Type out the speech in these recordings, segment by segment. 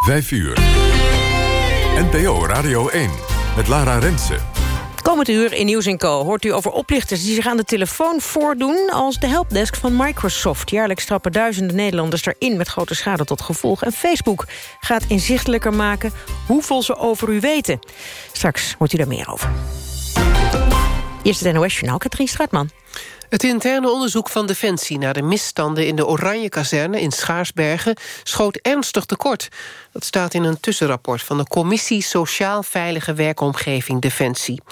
5 uur. NPO Radio 1 met Lara Rensen. Komend uur in Nieuws Co hoort u over oplichters die zich aan de telefoon voordoen als de helpdesk van Microsoft. Jaarlijks trappen duizenden Nederlanders erin met grote schade tot gevolg. En Facebook gaat inzichtelijker maken hoeveel ze over u weten. Straks hoort u daar meer over. Eerst het NOS-journaal, Katrien Straatman. Het interne onderzoek van Defensie naar de misstanden in de Oranje-kazerne in Schaarsbergen schoot ernstig tekort. Dat staat in een tussenrapport van de Commissie Sociaal Veilige Werkomgeving Defensie.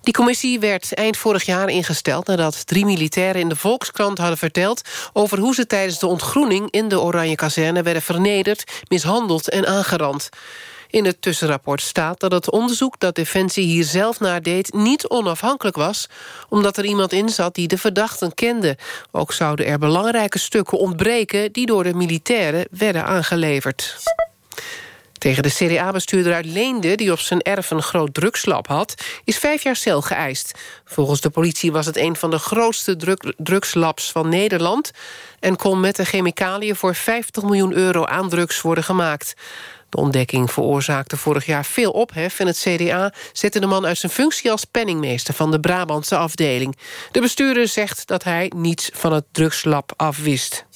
Die commissie werd eind vorig jaar ingesteld nadat drie militairen in de Volkskrant hadden verteld over hoe ze tijdens de ontgroening in de Oranje-kazerne werden vernederd, mishandeld en aangerand. In het tussenrapport staat dat het onderzoek dat Defensie hier zelf naar deed... niet onafhankelijk was, omdat er iemand in zat die de verdachten kende. Ook zouden er belangrijke stukken ontbreken... die door de militairen werden aangeleverd. Tegen de CDA-bestuurder uit Leende, die op zijn erf een groot drugslab had... is vijf jaar cel geëist. Volgens de politie was het een van de grootste drug drugslabs van Nederland... en kon met de chemicaliën voor 50 miljoen euro aan drugs worden gemaakt. De ontdekking veroorzaakte vorig jaar veel ophef... en het CDA zette de man uit zijn functie als penningmeester... van de Brabantse afdeling. De bestuurder zegt dat hij niets van het drugslab afwist.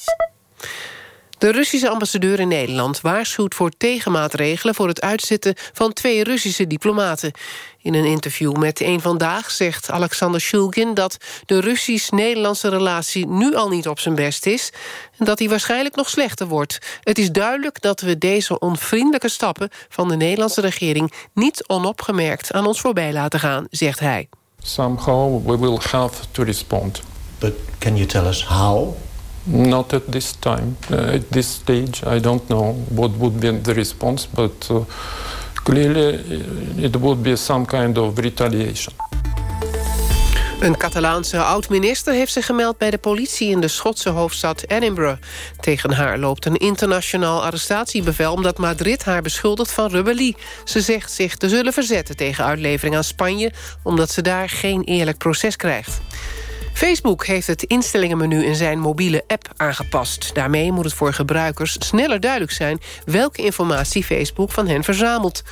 De Russische ambassadeur in Nederland waarschuwt voor tegenmaatregelen... voor het uitzetten van twee Russische diplomaten. In een interview met Eén Vandaag zegt Alexander Shulgin... dat de Russisch-Nederlandse relatie nu al niet op zijn best is... en dat die waarschijnlijk nog slechter wordt. Het is duidelijk dat we deze onvriendelijke stappen... van de Nederlandse regering niet onopgemerkt aan ons voorbij laten gaan, zegt hij. Somehow we will have to respond. But can you tell us how? Not at this time. Uh, at this stage, I don't know what would be the response, but uh, clearly uh, it would be some kind of retaliation. Een Catalaanse oud-minister heeft zich gemeld bij de politie... in de Schotse hoofdstad Edinburgh. Tegen haar loopt een internationaal arrestatiebevel... omdat Madrid haar beschuldigt van rebellie. Ze zegt zich te zullen verzetten tegen uitlevering aan Spanje... omdat ze daar geen eerlijk proces krijgt. Facebook heeft het instellingenmenu in zijn mobiele app aangepast. Daarmee moet het voor gebruikers sneller duidelijk zijn... welke informatie Facebook van hen verzamelt.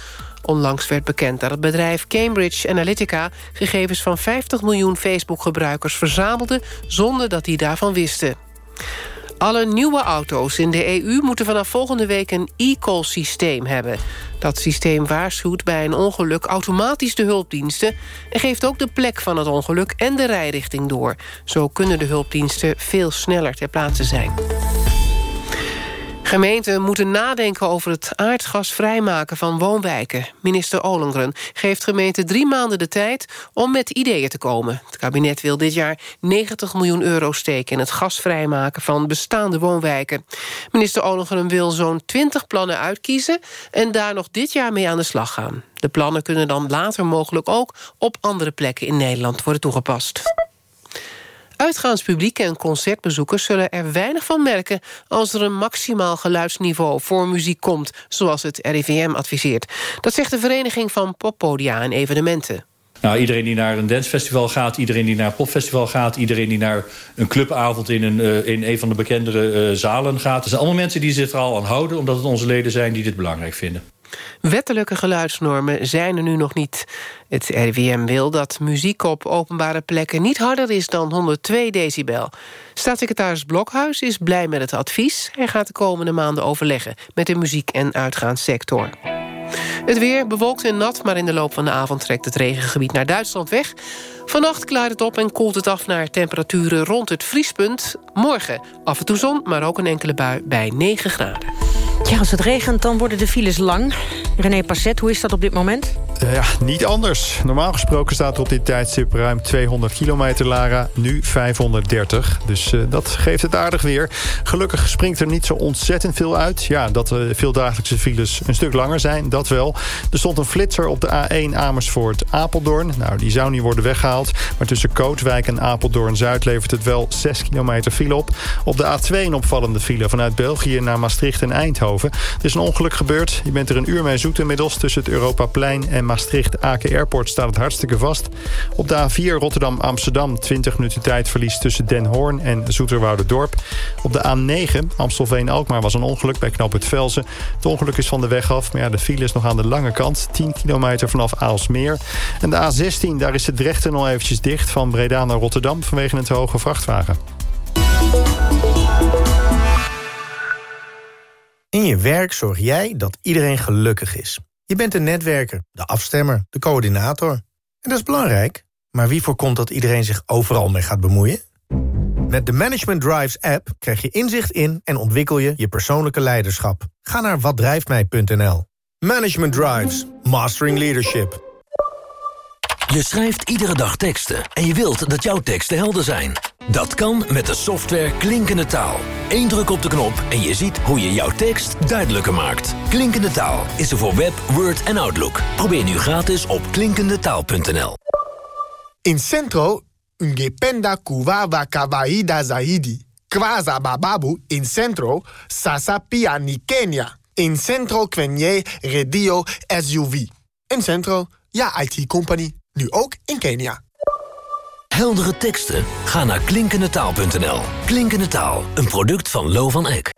Onlangs werd bekend dat het bedrijf Cambridge Analytica... gegevens van 50 miljoen Facebook-gebruikers verzamelde... zonder dat die daarvan wisten. Alle nieuwe auto's in de EU moeten vanaf volgende week een e-call-systeem hebben. Dat systeem waarschuwt bij een ongeluk automatisch de hulpdiensten... en geeft ook de plek van het ongeluk en de rijrichting door. Zo kunnen de hulpdiensten veel sneller ter plaatse zijn. Gemeenten moeten nadenken over het aardgas vrijmaken van woonwijken. Minister Olengren geeft gemeenten drie maanden de tijd om met ideeën te komen. Het kabinet wil dit jaar 90 miljoen euro steken... in het gasvrijmaken van bestaande woonwijken. Minister Olengren wil zo'n 20 plannen uitkiezen... en daar nog dit jaar mee aan de slag gaan. De plannen kunnen dan later mogelijk ook op andere plekken in Nederland worden toegepast. Uitgaanspubliek en concertbezoekers zullen er weinig van merken... als er een maximaal geluidsniveau voor muziek komt... zoals het RIVM adviseert. Dat zegt de Vereniging van Poppodia en Evenementen. Nou, iedereen die naar een dancefestival gaat, iedereen die naar een popfestival gaat... iedereen die naar een clubavond in een, uh, in een van de bekendere uh, zalen gaat... dat zijn allemaal mensen die zich er al aan houden... omdat het onze leden zijn die dit belangrijk vinden. Wettelijke geluidsnormen zijn er nu nog niet. Het RIVM wil dat muziek op openbare plekken niet harder is dan 102 decibel. Staatssecretaris Blokhuis is blij met het advies. Hij gaat de komende maanden overleggen met de muziek- en uitgaanssector. Het weer bewolkt en nat, maar in de loop van de avond trekt het regengebied naar Duitsland weg. Vannacht klaart het op en koelt het af naar temperaturen rond het vriespunt. Morgen af en toe zon, maar ook een enkele bui bij 9 graden. Ja, als het regent, dan worden de files lang. René Passet, hoe is dat op dit moment? Uh, ja, niet anders. Normaal gesproken staat er op dit tijdstip ruim 200 kilometer, Lara. Nu 530. Dus uh, dat geeft het aardig weer. Gelukkig springt er niet zo ontzettend veel uit. Ja, dat uh, veel dagelijkse files een stuk langer zijn, dat wel. Er stond een flitser op de A1 Amersfoort-Apeldoorn. Nou, die zou niet worden weggehaald. Maar tussen Kootwijk en Apeldoorn-Zuid levert het wel 6 kilometer file op. Op de A2 een opvallende file vanuit België naar Maastricht en Eindhoven. Er is een ongeluk gebeurd. Je bent er een uur mee zoet inmiddels tussen het Europaplein en Maastricht-Aken Airport staat het hartstikke vast. Op de A4 Rotterdam-Amsterdam 20 minuten tijdverlies tussen Den Hoorn en Dorp. Op de A9 Amstelveen-Alkmaar was een ongeluk bij Knoop het Velzen. Het ongeluk is van de weg af, maar ja, de file is nog aan de lange kant. 10 kilometer vanaf Aalsmeer. En de A16, daar is de Drechttunnel eventjes dicht van Breda naar Rotterdam... vanwege een te hoge vrachtwagen. In je werk zorg jij dat iedereen gelukkig is. Je bent de netwerker, de afstemmer, de coördinator. En dat is belangrijk. Maar wie voorkomt dat iedereen zich overal mee gaat bemoeien? Met de Management Drives app krijg je inzicht in en ontwikkel je je persoonlijke leiderschap. Ga naar watdrijftmij.nl. Management Drives. Mastering Leadership. Je schrijft iedere dag teksten en je wilt dat jouw teksten helder zijn. Dat kan met de software Klinkende Taal. Eén druk op de knop en je ziet hoe je jouw tekst duidelijker maakt. Klinkende Taal is er voor Web, Word en Outlook. Probeer nu gratis op klinkendetaal.nl. In Centro, ungependa kuwawa kawaida zaidi. Kwaza bababu in Centro, sasa pia ni Kenya. In Centro kwenye redio SUV. In Centro, ja IT-company. Nu ook in Kenia. Heldere teksten? Ga naar klinkendetaal.nl. Klinkende Taal, een product van Lo van Eck.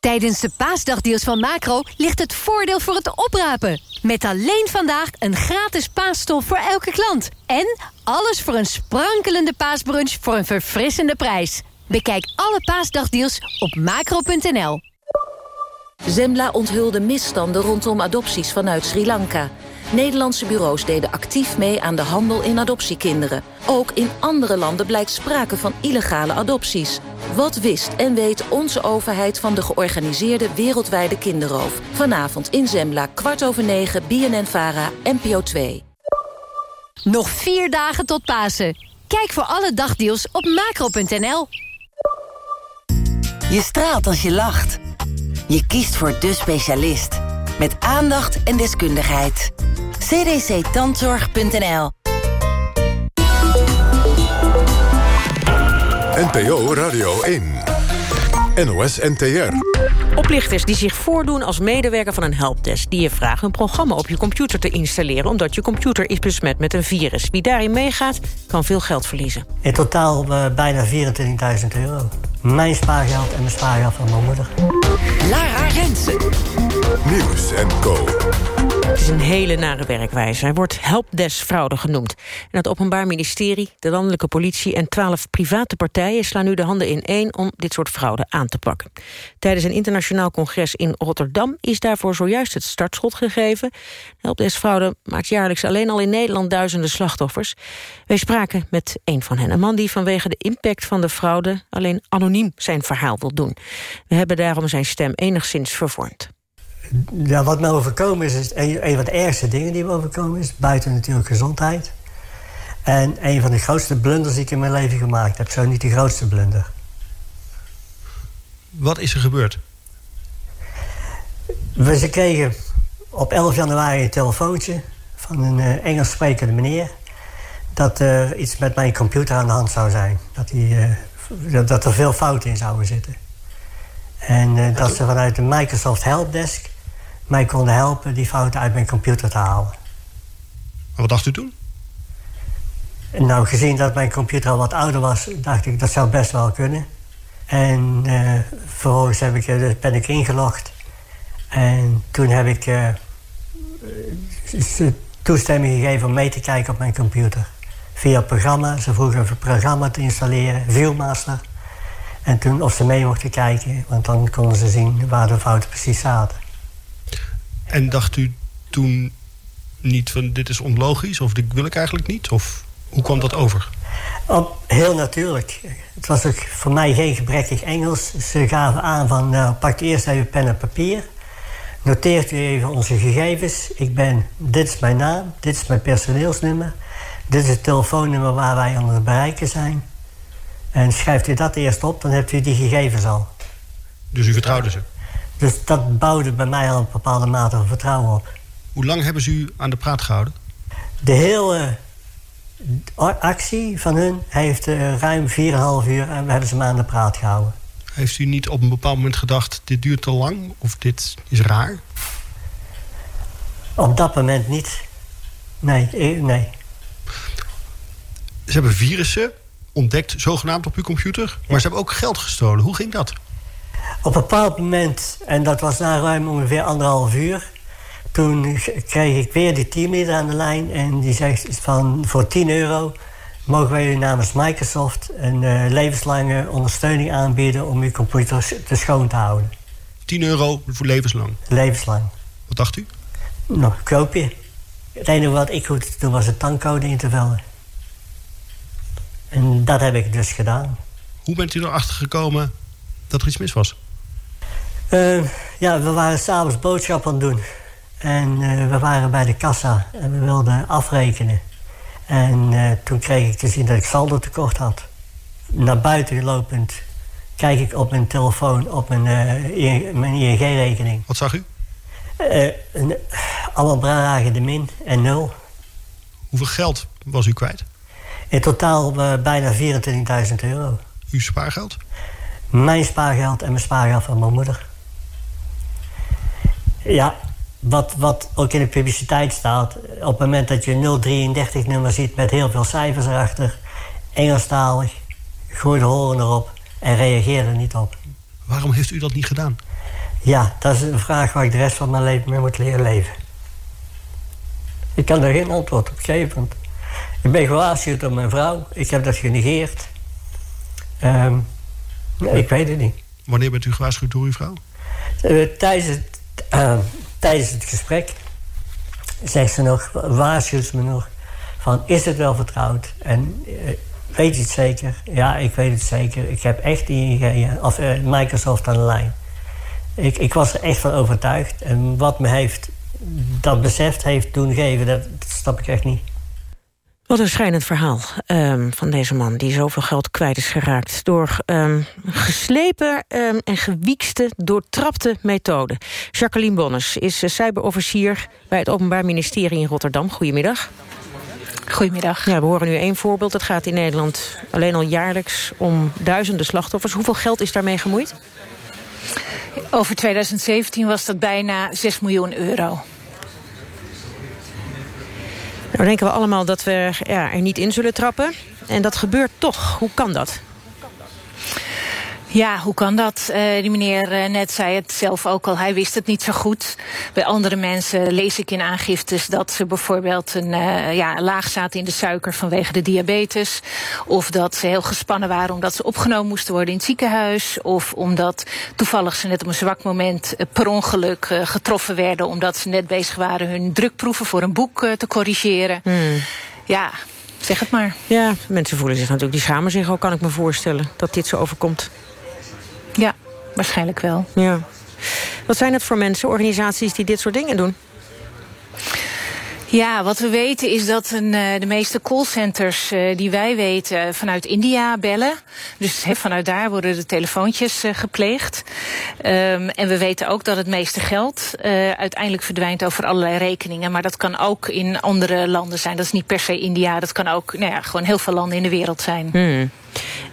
Tijdens de paasdagdeals van Macro ligt het voordeel voor het oprapen. Met alleen vandaag een gratis paasstof voor elke klant. En alles voor een sprankelende paasbrunch voor een verfrissende prijs. Bekijk alle paasdagdeals op macro.nl. Zembla onthulde misstanden rondom adopties vanuit Sri Lanka. Nederlandse bureaus deden actief mee aan de handel in adoptiekinderen. Ook in andere landen blijkt sprake van illegale adopties. Wat wist en weet onze overheid van de georganiseerde wereldwijde kinderroof? Vanavond in Zembla, kwart over negen, BNN-VARA, NPO 2. Nog vier dagen tot Pasen. Kijk voor alle dagdeals op macro.nl. Je straalt als je lacht. Je kiest voor de specialist. Met aandacht en deskundigheid. cdctandzorg.nl NPO Radio 1. NOS NTR. Oplichters die zich voordoen als medewerker van een helpdesk... die je vragen een programma op je computer te installeren... omdat je computer is besmet met een virus. Wie daarin meegaat, kan veel geld verliezen. In totaal uh, bijna 24.000 euro. Mijn spaargeld en de spaargeld van mijn moeder. Lara Rensen. Een hele nare werkwijze. Hij wordt helpdesk-fraude genoemd. En het Openbaar Ministerie, de landelijke politie... en twaalf private partijen slaan nu de handen in één... om dit soort fraude aan te pakken. Tijdens een internationaal congres in Rotterdam... is daarvoor zojuist het startschot gegeven. Helpdesk-fraude maakt jaarlijks alleen al in Nederland... duizenden slachtoffers. Wij spraken met een van hen. Een man die vanwege de impact van de fraude... alleen anoniem zijn verhaal wil doen. We hebben daarom zijn stem enigszins vervormd. Ja, wat me overkomen is, is een, een van de ergste dingen die me overkomen is. Buiten natuurlijk gezondheid. En een van de grootste blunders die ik in mijn leven gemaakt heb. Zo niet de grootste blunder. Wat is er gebeurd? We ze kregen op 11 januari een telefoontje van een uh, Engels sprekende meneer. Dat er iets met mijn computer aan de hand zou zijn. Dat, die, uh, dat er veel fouten in zouden zitten. En uh, dat ze vanuit de Microsoft Helpdesk mij konden helpen die fouten uit mijn computer te halen. wat dacht u toen? Nou, gezien dat mijn computer al wat ouder was, dacht ik dat zou best wel kunnen. En uh, vervolgens heb ik, dus ben ik ingelogd. En toen heb ik uh, toestemming gegeven om mee te kijken op mijn computer. Via het programma. Ze vroegen een programma te installeren, Viewmaster. En toen of ze mee mochten kijken, want dan konden ze zien waar de fouten precies zaten. En dacht u toen niet van dit is onlogisch of dit wil ik eigenlijk niet? Of hoe kwam dat over? Oh, heel natuurlijk. Het was ook voor mij geen gebrekkig Engels. Ze gaven aan van nou, pak eerst even pen en papier. Noteert u even onze gegevens. Ik ben, dit is mijn naam, dit is mijn personeelsnummer. Dit is het telefoonnummer waar wij aan het bereiken zijn. En schrijft u dat eerst op, dan hebt u die gegevens al. Dus u vertrouwde ze? Dus dat bouwde bij mij al een bepaalde mate van vertrouwen op. Hoe lang hebben ze u aan de praat gehouden? De hele actie van hun heeft uh, ruim 4,5 uur en we hebben ze me aan de praat gehouden. Heeft u niet op een bepaald moment gedacht, dit duurt te lang of dit is raar? Op dat moment niet. Nee, eh, nee. Ze hebben virussen ontdekt, zogenaamd op uw computer. Maar ze hebben ook geld gestolen. Hoe ging dat? Op een bepaald moment, en dat was na ruim ongeveer anderhalf uur... toen kreeg ik weer die teamleader aan de lijn... en die zegt van voor 10 euro mogen wij u namens Microsoft... een uh, levenslange ondersteuning aanbieden om uw computer te schoon te houden. 10 euro voor levenslang? Levenslang. Wat dacht u? Nou, koopje. Het enige wat ik hoefde te doen was een tankcode in te vullen. En dat heb ik dus gedaan. Hoe bent u erachter gekomen dat er iets mis was? Uh, ja, we waren s'avonds boodschappen aan het doen. En uh, we waren bij de kassa en we wilden afrekenen. En uh, toen kreeg ik te zien dat ik saldo tekort had. Naar buiten lopend kijk ik op mijn telefoon op mijn, mijn ING-rekening. Wat zag u? Een, allemaal bedragen de min en nul. Hoeveel geld was u kwijt? In totaal bijna 24.000 euro. Uw spaargeld? Mijn spaargeld en mijn spaargeld van mijn moeder. Ja, wat, wat ook in de publiciteit staat... op het moment dat je 033-nummer ziet met heel veel cijfers erachter... Engelstalig, gooi de horen erop en reageer er niet op. Waarom heeft u dat niet gedaan? Ja, dat is een vraag waar ik de rest van mijn leven mee moet leren leven. Ik kan daar geen antwoord op geven. Ik ben gewaarschuwd door mijn vrouw. Ik heb dat genegeerd. Um, ik weet het niet. Wanneer bent u gewaarschuwd door uw vrouw? Uh, tijdens, het, uh, tijdens het gesprek zegt ze nog, waarschuwt ze me nog... van is het wel vertrouwd? En uh, weet je het zeker? Ja, ik weet het zeker. Ik heb echt ING, of Microsoft aan de lijn. Ik, ik was er echt van overtuigd. En wat me heeft, dat beseft heeft doen geven, dat, dat snap ik echt niet. Wat een schrijnend verhaal um, van deze man... die zoveel geld kwijt is geraakt... door um, geslepen um, en gewiekste, doortrapte methoden. Jacqueline Bonnes is uh, cyberofficier... bij het Openbaar Ministerie in Rotterdam. Goedemiddag. Goedemiddag. Ja, we horen nu één voorbeeld. Het gaat in Nederland alleen al jaarlijks om duizenden slachtoffers. Hoeveel geld is daarmee gemoeid? Over 2017 was dat bijna 6 miljoen euro. Nou denken we allemaal dat we ja, er niet in zullen trappen. En dat gebeurt toch. Hoe kan dat? Ja, hoe kan dat? Uh, die meneer uh, net zei het zelf ook al. Hij wist het niet zo goed. Bij andere mensen lees ik in aangiftes dat ze bijvoorbeeld een uh, ja, laag zaten in de suiker vanwege de diabetes. Of dat ze heel gespannen waren omdat ze opgenomen moesten worden in het ziekenhuis. Of omdat toevallig ze net op een zwak moment per ongeluk getroffen werden. Omdat ze net bezig waren hun drukproeven voor een boek te corrigeren. Hmm. Ja, zeg het maar. Ja, mensen voelen zich natuurlijk, die schamen zich ook, kan ik me voorstellen, dat dit zo overkomt. Ja, waarschijnlijk wel. Ja. Wat zijn het voor mensen, organisaties die dit soort dingen doen? Ja, wat we weten is dat een, de meeste callcenters uh, die wij weten vanuit India bellen. Dus vanuit daar worden de telefoontjes uh, gepleegd. Um, en we weten ook dat het meeste geld uh, uiteindelijk verdwijnt over allerlei rekeningen. Maar dat kan ook in andere landen zijn. Dat is niet per se India. Dat kan ook nou ja, gewoon heel veel landen in de wereld zijn. Hmm.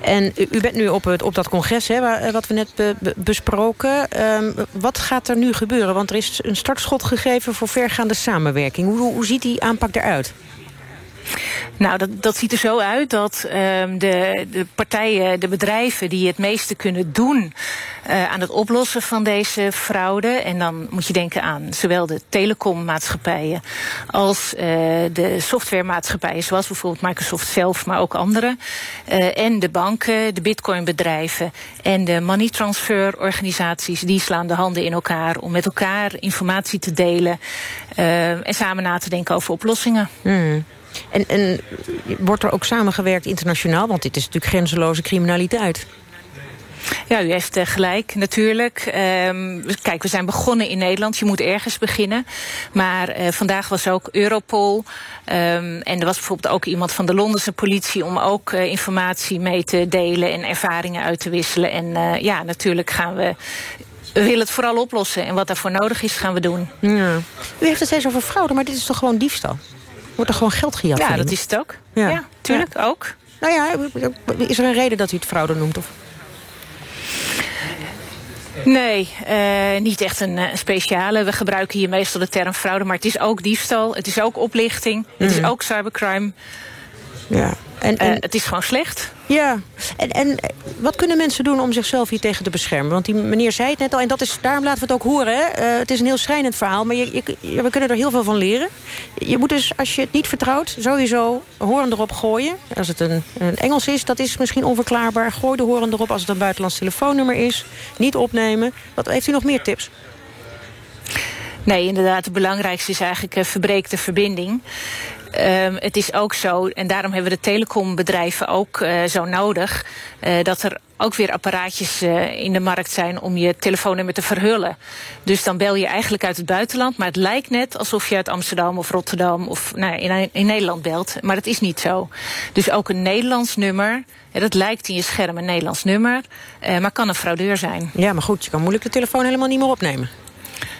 En u bent nu op, het, op dat congres, hè, wat we net be, be, besproken. Um, wat gaat er nu gebeuren? Want er is een startschot gegeven voor vergaande samenwerking. Hoe, hoe ziet die aanpak eruit? Nou, dat, dat ziet er zo uit dat um, de, de partijen, de bedrijven die het meeste kunnen doen uh, aan het oplossen van deze fraude. En dan moet je denken aan zowel de telecommaatschappijen als uh, de softwaremaatschappijen, zoals bijvoorbeeld Microsoft zelf, maar ook andere. Uh, en de banken, de bitcoinbedrijven en de money transfer organisaties, die slaan de handen in elkaar om met elkaar informatie te delen en samen na te denken over oplossingen. Hmm. En, en wordt er ook samengewerkt internationaal? Want dit is natuurlijk grenzeloze criminaliteit. Ja, u heeft uh, gelijk, natuurlijk. Um, kijk, we zijn begonnen in Nederland. Je moet ergens beginnen. Maar uh, vandaag was ook Europol. Um, en er was bijvoorbeeld ook iemand van de Londense politie... om ook uh, informatie mee te delen en ervaringen uit te wisselen. En ja, natuurlijk gaan we we willen het vooral oplossen. En wat daarvoor nodig is, gaan we doen. Ja. U heeft het steeds over fraude, maar dit is toch gewoon diefstal? Wordt er gewoon geld gejat? Ja, dat is het ook. Ja, ja tuurlijk ja. ook. Nou ja, is er een reden dat u het fraude noemt? Of? Nee, uh, niet echt een, een, speciale. We gebruiken hier meestal de term fraude, maar het is ook diefstal, het is ook oplichting, het is ook cybercrime. Ja. En, en, uh, het is gewoon slecht. Ja, en, en wat kunnen mensen doen om zichzelf hier tegen te beschermen? Want die meneer zei het net al, en dat is, daarom laten we het ook horen. Hè? Uh, het is een heel schrijnend verhaal, maar je, je, we kunnen er heel veel van leren. Je moet dus, als je het niet vertrouwt, sowieso horen erop gooien. Als het een, een Engels is, dat is misschien onverklaarbaar. Gooi de horen erop als het een buitenlands telefoonnummer is. Niet opnemen. Wat, heeft u nog meer tips? Nee, inderdaad. Het belangrijkste is eigenlijk uh, verbreek de verbinding. Um, het is ook zo, en daarom hebben de telecombedrijven ook uh, zo nodig... Uh, dat er ook weer apparaatjes uh, in de markt zijn om je telefoonnummer te verhullen. Dus dan bel je eigenlijk uit het buitenland, maar het lijkt net alsof je uit Amsterdam of Rotterdam of nou, in, in Nederland belt. Maar dat is niet zo. Dus ook een Nederlands nummer, dat lijkt in je scherm een Nederlands nummer, maar kan een fraudeur zijn. Ja, maar goed, je kan moeilijk de telefoon helemaal niet meer opnemen.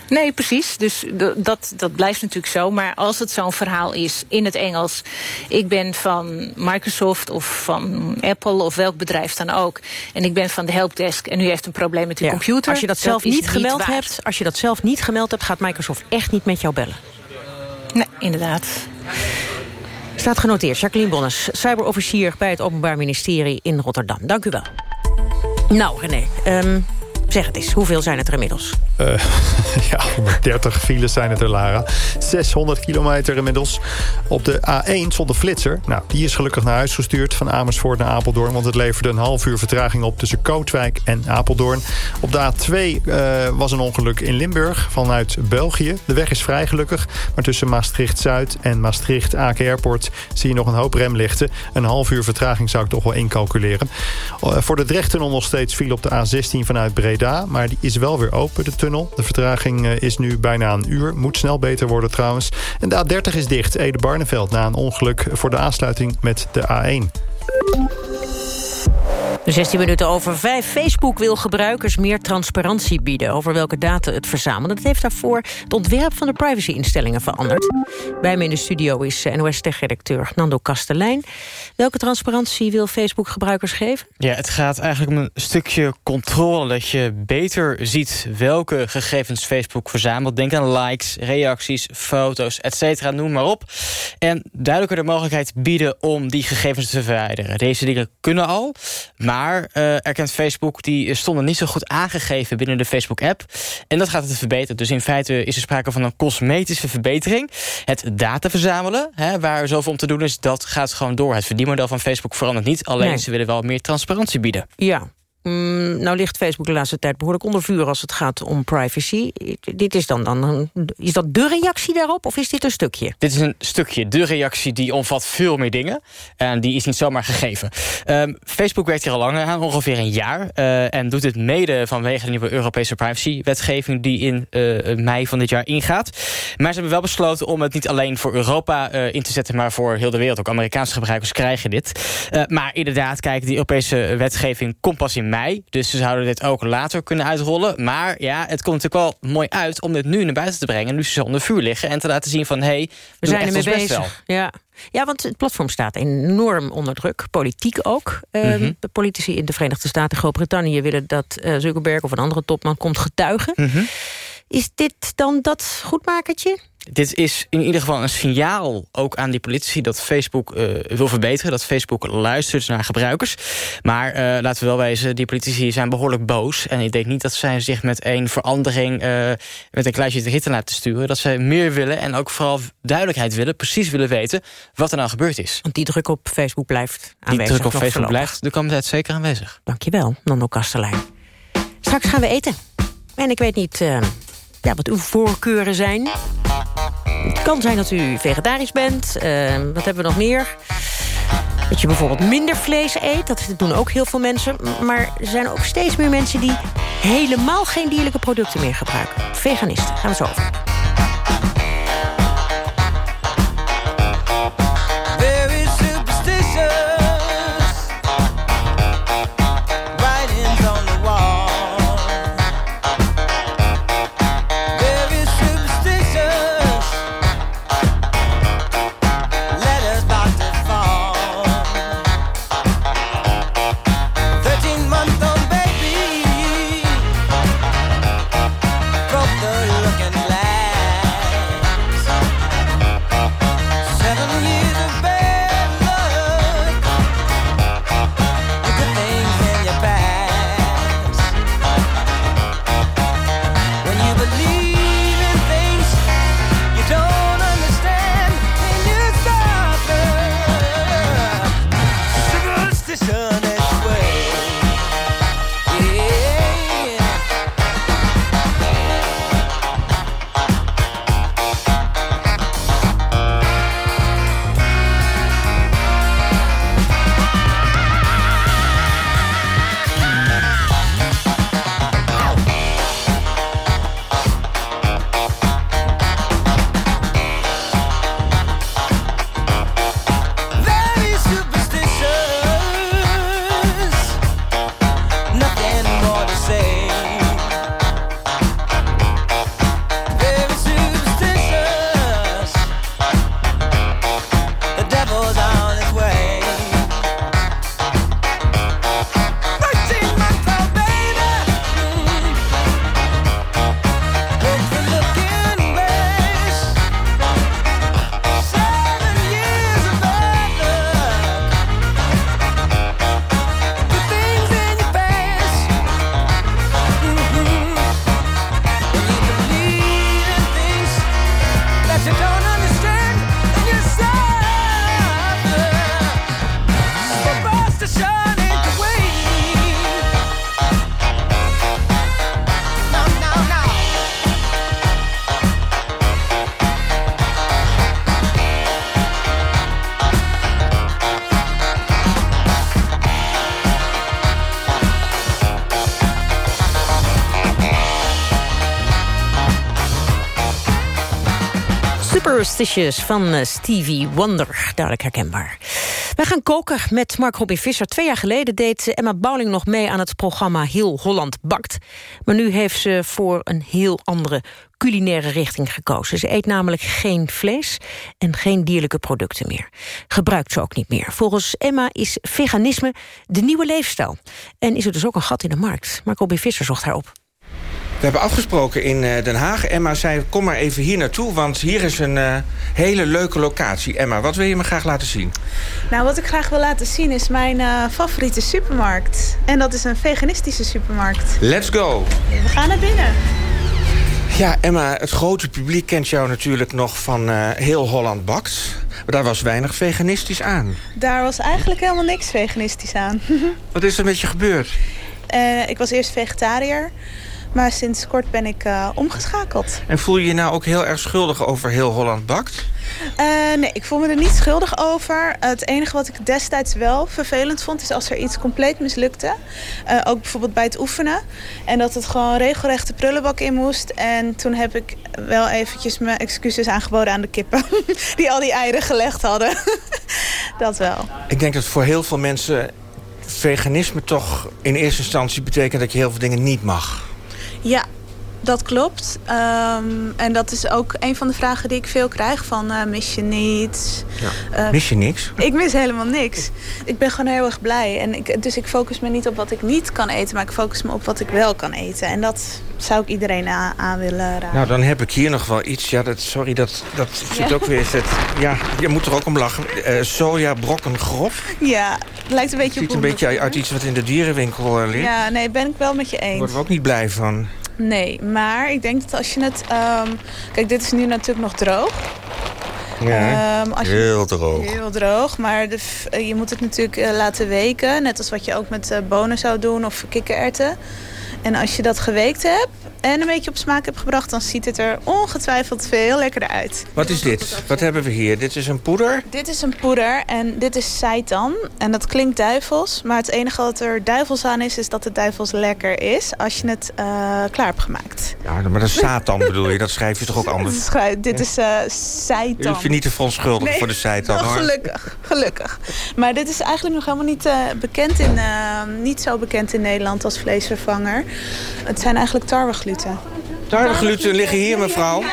Nee, precies. Dus dat, dat blijft natuurlijk zo. Maar als het zo'n verhaal is in het Engels... ik ben van Microsoft of van Apple of welk bedrijf dan ook... en ik ben van de helpdesk en u heeft een probleem met uw ja, computer... Als je dat zelf niet, niet gemeld hebt, als je dat zelf niet gemeld hebt... gaat Microsoft echt niet met jou bellen. Nee, inderdaad. Staat genoteerd. Jacqueline Bonnes, cyberofficier bij het Openbaar Ministerie in Rotterdam. Dank u wel. Nou, René, um, Zeg het eens, hoeveel zijn het er inmiddels? Uh, ja, 130 files zijn het er, Lara. 600 kilometer inmiddels. Op de A1 zonder flitser. Nou, die is gelukkig naar huis gestuurd van Amersfoort naar Apeldoorn... want het leverde een half uur vertraging op tussen Kootwijk en Apeldoorn. Op de A2 uh, was een ongeluk in Limburg vanuit België. De weg is vrij gelukkig, maar tussen Maastricht-Zuid en Maastricht-Aken Airport... zie je nog een hoop remlichten. Een half uur vertraging zou ik toch wel incalculeren. Uh, voor de Drechttunnel nog steeds viel op de A16 vanuit Breda maar die is wel weer open, de tunnel. De vertraging is nu bijna een uur. Moet snel beter worden trouwens. En de A30 is dicht, Ede-Barneveld... na een ongeluk voor de aansluiting met de A1. 16 minuten over 5. Facebook wil gebruikers meer transparantie bieden... over welke data het verzamelen. Dat heeft daarvoor het ontwerp van de privacyinstellingen veranderd. Bij me in de studio is NOS-tech-redacteur Nando Kastelein. Welke transparantie wil Facebook gebruikers geven? Ja, het gaat eigenlijk om een stukje controle. Dat je beter ziet welke gegevens Facebook verzamelt. Denk aan likes, reacties, foto's, et cetera, noem maar op. En duidelijker de mogelijkheid bieden om die gegevens te verwijderen. Deze dingen kunnen al, maar maar uh, erkent Facebook, die stonden niet zo goed aangegeven binnen de Facebook-app. En dat gaat het verbeteren. Dus in feite is er sprake van een cosmetische verbetering. Het data verzamelen, hè, waar er zoveel om te doen is, dat gaat gewoon door. Het verdienmodel van Facebook verandert niet. Alleen nee. ze willen wel meer transparantie bieden. Ja, Mm, nou ligt Facebook de laatste tijd behoorlijk onder vuur als het gaat om privacy. Dit is dan, dan is dat de reactie daarop of is dit een stukje? Dit is een stukje. De reactie die omvat veel meer dingen. En die is niet zomaar gegeven. Um, Facebook werkt hier al langer aan, ongeveer een jaar. Uh, en doet dit mede vanwege de nieuwe Europese privacywetgeving die in uh, mei van dit jaar ingaat. Maar ze hebben wel besloten om het niet alleen voor Europa uh, in te zetten, maar voor heel de wereld. Ook Amerikaanse gebruikers krijgen dit. maar inderdaad, kijk, die Europese wetgeving komt pas in mei. Dus ze zouden dit ook later kunnen uitrollen. Maar ja, het komt natuurlijk wel mooi uit om dit nu naar buiten te brengen. Nu ze onder vuur liggen en te laten zien van... hé, hey, we zijn ermee bezig. Ja. ja, want het platform staat enorm onder druk. Politiek ook. Mm -hmm. uh, de politici in de Verenigde Staten, Groot-Brittannië... willen dat uh, Zuckerberg of een andere topman komt getuigen. Mm -hmm. Is dit dan dat goedmakertje? Dit is in ieder geval een signaal ook aan die politici... dat Facebook uh, wil verbeteren, dat Facebook luistert naar gebruikers. Maar uh, laten we wel wezen, die politici zijn behoorlijk boos. En ik denk niet dat zij zich met een verandering... Uh, met een kluisje de ritten laten sturen. Dat zij meer willen en ook vooral duidelijkheid willen... precies willen weten wat er nou gebeurd is. Want die druk op Facebook blijft aanwezig. Die druk op Facebook blijft de komende tijd zeker aanwezig. Dankjewel, Nando Kastelein. Straks gaan we eten. En ik weet niet ja, wat uw voorkeuren zijn. Het kan zijn dat u vegetarisch bent. Uh, wat hebben we nog meer? Dat je bijvoorbeeld minder vlees eet. Dat doen ook heel veel mensen. Maar er zijn ook steeds meer mensen die helemaal geen dierlijke producten meer gebruiken. Veganisten, gaan we zo over. Superstitious van eh, Stevie Wonder. Duidelijk herkenbaar. Wij gaan koken met Mark Robin Visser. Twee jaar geleden deed Emma Bouwling nog mee aan het programma Heel Holland Bakt. Maar nu heeft ze voor een heel andere culinaire richting gekozen. Ze eet namelijk geen vlees en geen dierlijke producten meer. Gebruikt ze ook niet meer. Volgens Emma is veganisme de nieuwe leefstijl. En is er dus ook een gat in de markt. Mark Robin Visser zocht haar op. We hebben afgesproken in eh, Den Haag. Emma zei, kom maar even hier naartoe, want hier is een uh, hele leuke locatie. Emma, wat wil je me graag laten zien? Nou, wat ik graag wil laten zien is mijn uh, favoriete supermarkt. En dat is een veganistische supermarkt. Let's go! We gaan naar binnen. Ja, Emma, het grote publiek kent jou natuurlijk nog van Heel Holland Bakt. Maar daar was weinig veganistisch aan. Daar was eigenlijk helemaal niks veganistisch aan. wat is er met je gebeurd? ik was eerst vegetariër. Maar sinds kort ben ik uh, omgeschakeld. En voel je je nou ook heel erg schuldig over heel Holland Bakt? Uh, nee, ik voel me er niet schuldig over. Het enige wat ik destijds wel vervelend vond... is als er iets compleet mislukte. Uh, ook bijvoorbeeld bij het oefenen. En dat het gewoon regelrecht de prullenbak in moest. En toen heb ik wel eventjes mijn excuses aangeboden aan de kippen. die al die eieren gelegd hadden. dat wel. Ik denk dat voor heel veel mensen veganisme toch in eerste instantie betekent... dat je heel veel dingen niet mag. Ja, dat klopt. Um, en dat is ook een van de vragen die ik veel krijg. Van uh, mis je niets? Ja. Uh, mis je niks? Ik mis helemaal niks. Ik ben gewoon heel erg blij. En ik, dus ik focus me niet op wat ik niet kan eten. Maar ik focus me op wat ik wel kan eten. En dat zou ik iedereen aan, willen raden. Nou, dan heb ik hier nog wel iets. Ja, dat, sorry, dat, dat zit ja. ook weer... Het, ja, je moet er ook om lachen. Uh, soja brokken grof. Ja, het lijkt een beetje het ziet een beetje uit iets wat in de dierenwinkel ligt. Ja, nee, ben ik wel met je eens. Daar worden we ook niet blij van. Nee, maar ik denk dat als je het... Um, kijk, dit is nu natuurlijk nog droog. Ja, um, als je, heel droog. Heel droog, maar de, je moet het natuurlijk uh, laten weken. Net als wat je ook met uh, bonen zou doen of kikkererwten. En als je dat geweekt hebt en een beetje op smaak hebt gebracht... dan ziet het er ongetwijfeld veel lekkerder uit. Wat is dit? Wat hebben we hier? Dit is een poeder? Dit is een poeder en dit is seitan. En dat klinkt duivels. Maar het enige wat er duivels aan is... is dat het duivels lekker is als je het uh, klaar hebt gemaakt. Ja, maar dat is satan bedoel je? Dat schrijf je toch ook anders? dit is uh, seitan. Je hoeft je niet te verontschuldigen nee, voor de seitan. hoor. Gelukkig, gelukkig. Maar dit is eigenlijk nog helemaal niet, uh, bekend in, niet zo bekend in Nederland als vleesvervanger. Het zijn eigenlijk tarwegluten. Tarwegluten liggen hier, mevrouw.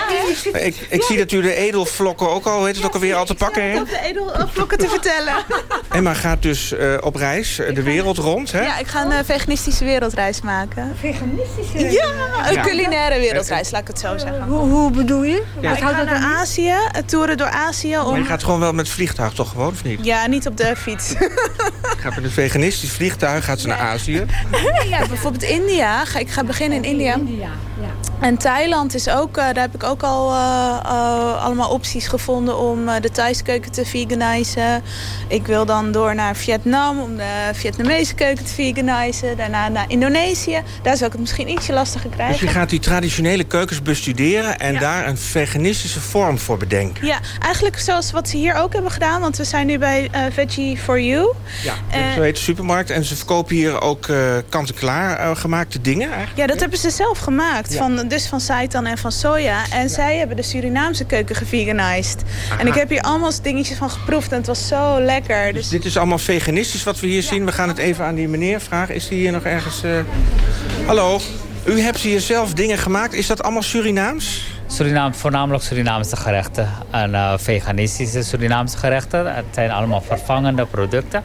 Ik, ik zie dat u de edelvlokken ook al, heet het ook alweer, al te pakken heeft. Ik de edelvlokken te vertellen. Emma gaat dus uh, op reis, de wereld rond, hè? Ja, ik ga een uh, veganistische wereldreis maken. Veganistische? Ja, een culinaire wereldreis, laat ik het zo zeggen. Hoe, hoe bedoel je? Ja. Ik ga naar Azië, toeren door Azië. Om... Maar je gaat gewoon wel met vliegtuig toch gewoon, of niet? Ja, niet op de fiets. Ik ga met een veganistisch vliegtuig, gaat ze naar Azië. Ja, bijvoorbeeld India. Ik ga beginnen in India. India, ja. En Thailand is ook, daar heb ik ook al uh, uh, allemaal opties gevonden om uh, de Thaise keuken te veganizen. Ik wil dan door naar Vietnam om de Vietnamese keuken te veganizen. Daarna naar Indonesië. Daar zou ik het misschien ietsje lastiger krijgen. Dus je gaat die traditionele keukens bestuderen en ja. daar een veganistische vorm voor bedenken. Ja, eigenlijk zoals wat ze hier ook hebben gedaan. Want we zijn nu bij Veggie for You. Ja, zo heet de supermarkt. En ze verkopen hier ook kant-en-klaar gemaakte dingen eigenlijk. Ja, dat hebben ze zelf gemaakt. Ja. Van, dus van seitan en van soja. En ja. zij hebben de Surinaamse keuken geveganized. Aha. En ik heb hier allemaal dingetjes van geproefd en het was zo lekker. Dus, dus dit is allemaal veganistisch wat we hier ja. zien. We gaan het even aan die meneer vragen. Is die hier nog ergens... Uh... Hallo, u hebt hier zelf dingen gemaakt. Is dat allemaal Surinaams? Surinaam, voornamelijk Surinaamse gerechten. En uh, veganistische Surinaamse gerechten. Het zijn allemaal vervangende producten.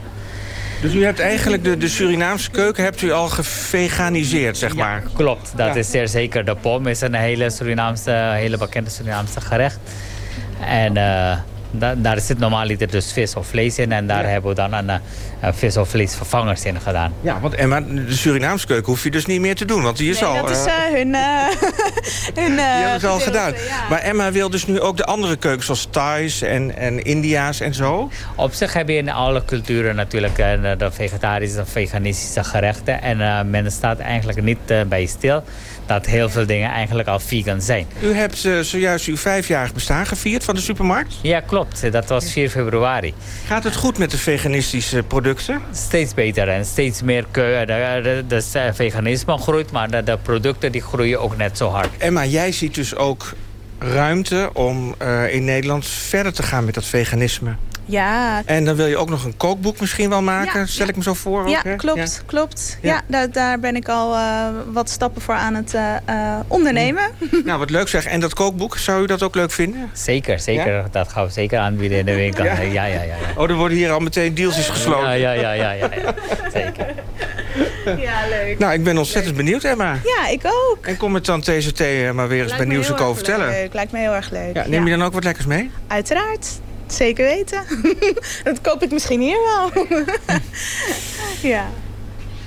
Dus u hebt eigenlijk de, de Surinaamse keuken hebt u al geveganiseerd, zeg maar? Klopt, dat ja. is zeer zeker. De pom is een hele, Surinaamse, hele bekende Surinaamse gerecht. En uh, da daar zit normaliter dus vis of vlees in. En daar ja. hebben we dan een, een vis of vleesvervangers in gedaan. Ja, want Emma, de Surinaamse keuken hoef je dus niet meer te doen. Want die is nee, al... dat is uh, hun... Uh, hun die hebben ze al gedaan. Ja. Maar Emma wil dus nu ook de andere keukens zoals Thais en, en India's en zo? Op zich heb je in alle culturen natuurlijk de vegetarische en veganistische gerechten. En uh, men staat eigenlijk niet bij stil dat heel veel dingen eigenlijk al vegan zijn. U hebt uh, zojuist uw vijfjarig bestaan gevierd van de supermarkt? Ja, klopt. Dat was 4 februari. Gaat het goed met de veganistische producten? Steeds beter en steeds meer de, de veganisme groeit, maar de, de, producten die groeien ook net zo hard. Emma, jij ziet dus ook ruimte om uh, in Nederland verder te gaan met dat veganisme. Ja. En dan wil je ook nog een kookboek misschien wel maken, stel ik me zo voor. Ja, ook, hè? klopt, ja. klopt. Ja, daar, daar, ben ik al uh, wat stappen voor aan het uh, ondernemen. Nou, wat leuk zeg. En dat kookboek, zou u dat ook leuk vinden? Zeker, zeker. Dat gaan we zeker aanbieden in de winkel. Ja, ja, ja. ja, Oh, er worden hier al meteen deals gesloten. Ja, ja, ja, ja, ja, ja. zeker. Ja, leuk. Nou, ik ben ontzettend leuk. benieuwd, Emma. Ja, ik ook. En kom het dan TCT maar weer eens Lijkt bij Nieuws en vertellen. Leuk. Lijkt me heel erg leuk. Ja, neem je dan ook wat lekkers mee? Uiteraard. Zeker weten. dat koop ik misschien hier wel. ja.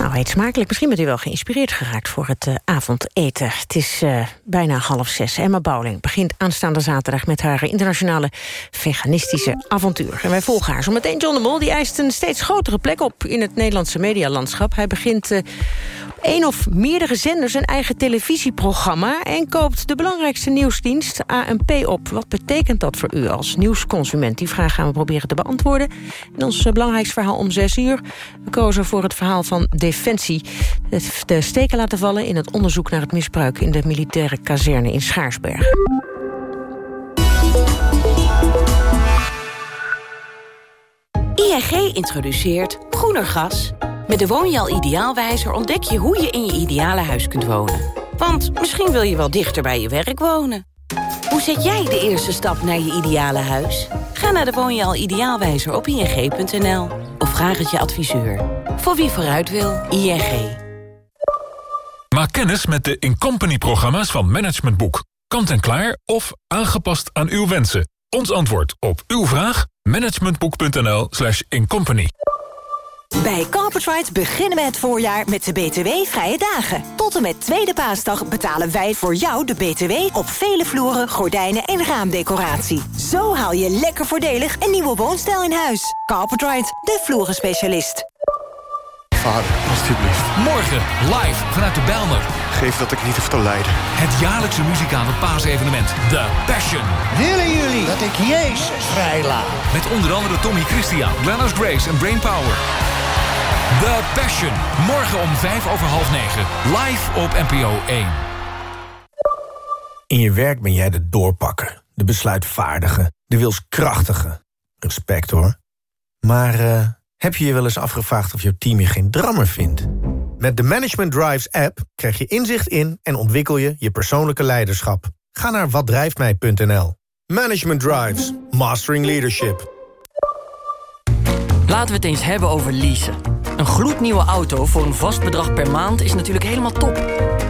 Nou, heet smakelijk. Misschien bent u wel geïnspireerd geraakt voor het uh, avondeten. Het is uh, bijna half zes. Emma Bouwling begint aanstaande zaterdag met haar internationale veganistische avontuur. En wij volgen haar. Zometeen John de Mol, die eist een steeds grotere plek op in het Nederlandse medialandschap. Hij begint uh, één of meerdere zenders een eigen televisieprogramma... en koopt de belangrijkste nieuwsdienst ANP op. Wat betekent dat voor u als nieuwsconsument? Die vraag gaan we proberen te beantwoorden. En ons belangrijkste verhaal om zes uur. We kozen voor het verhaal van Defensie. De steken laten vallen in het onderzoek naar het misbruik... in de militaire kazerne in Schaarsbergen. ING introduceert groener gas... Met de Woonjaal Ideaalwijzer ontdek je hoe je in je ideale huis kunt wonen. Want misschien wil je wel dichter bij je werk wonen. Hoe zet jij de eerste stap naar je ideale huis? Ga naar de Woonjaal Ideaalwijzer op ing.nl. Of vraag het je adviseur. Voor wie vooruit wil, ING. Maak kennis met de Incompany-programma's van Management Boek. Kant en klaar of aangepast aan uw wensen. Ons antwoord op uw vraag? managementboek.nl slash incompany. Bij Carpetride beginnen we het voorjaar met de BTW-vrije dagen. Tot en met tweede paasdag betalen wij voor jou de BTW... op vele vloeren, gordijnen en raamdecoratie. Zo haal je lekker voordelig een nieuwe woonstijl in huis. Carpetride, de vloerenspecialist. Vader, alsjeblieft. Morgen, live vanuit de Bijlmer. Geef dat ik niet hoef te lijden. Het jaarlijkse muzikale paasevenement, The Passion. Willen jullie dat ik Jezus vrijlaat? Met onder andere Tommy Christian, Glennis Grace en Brainpower. The Passion. Morgen om vijf over half negen. Live op NPO 1. In je werk ben jij de doorpakker. De besluitvaardige. De wilskrachtige. Respect hoor. Maar uh, heb je je wel eens afgevraagd of jouw team je geen drammer vindt? Met de Management Drives app krijg je inzicht in... en ontwikkel je je persoonlijke leiderschap. Ga naar watdrijftmij.nl. Management Drives. Mastering Leadership. Laten we het eens hebben over leasen. Een gloednieuwe auto voor een vast bedrag per maand is natuurlijk helemaal top.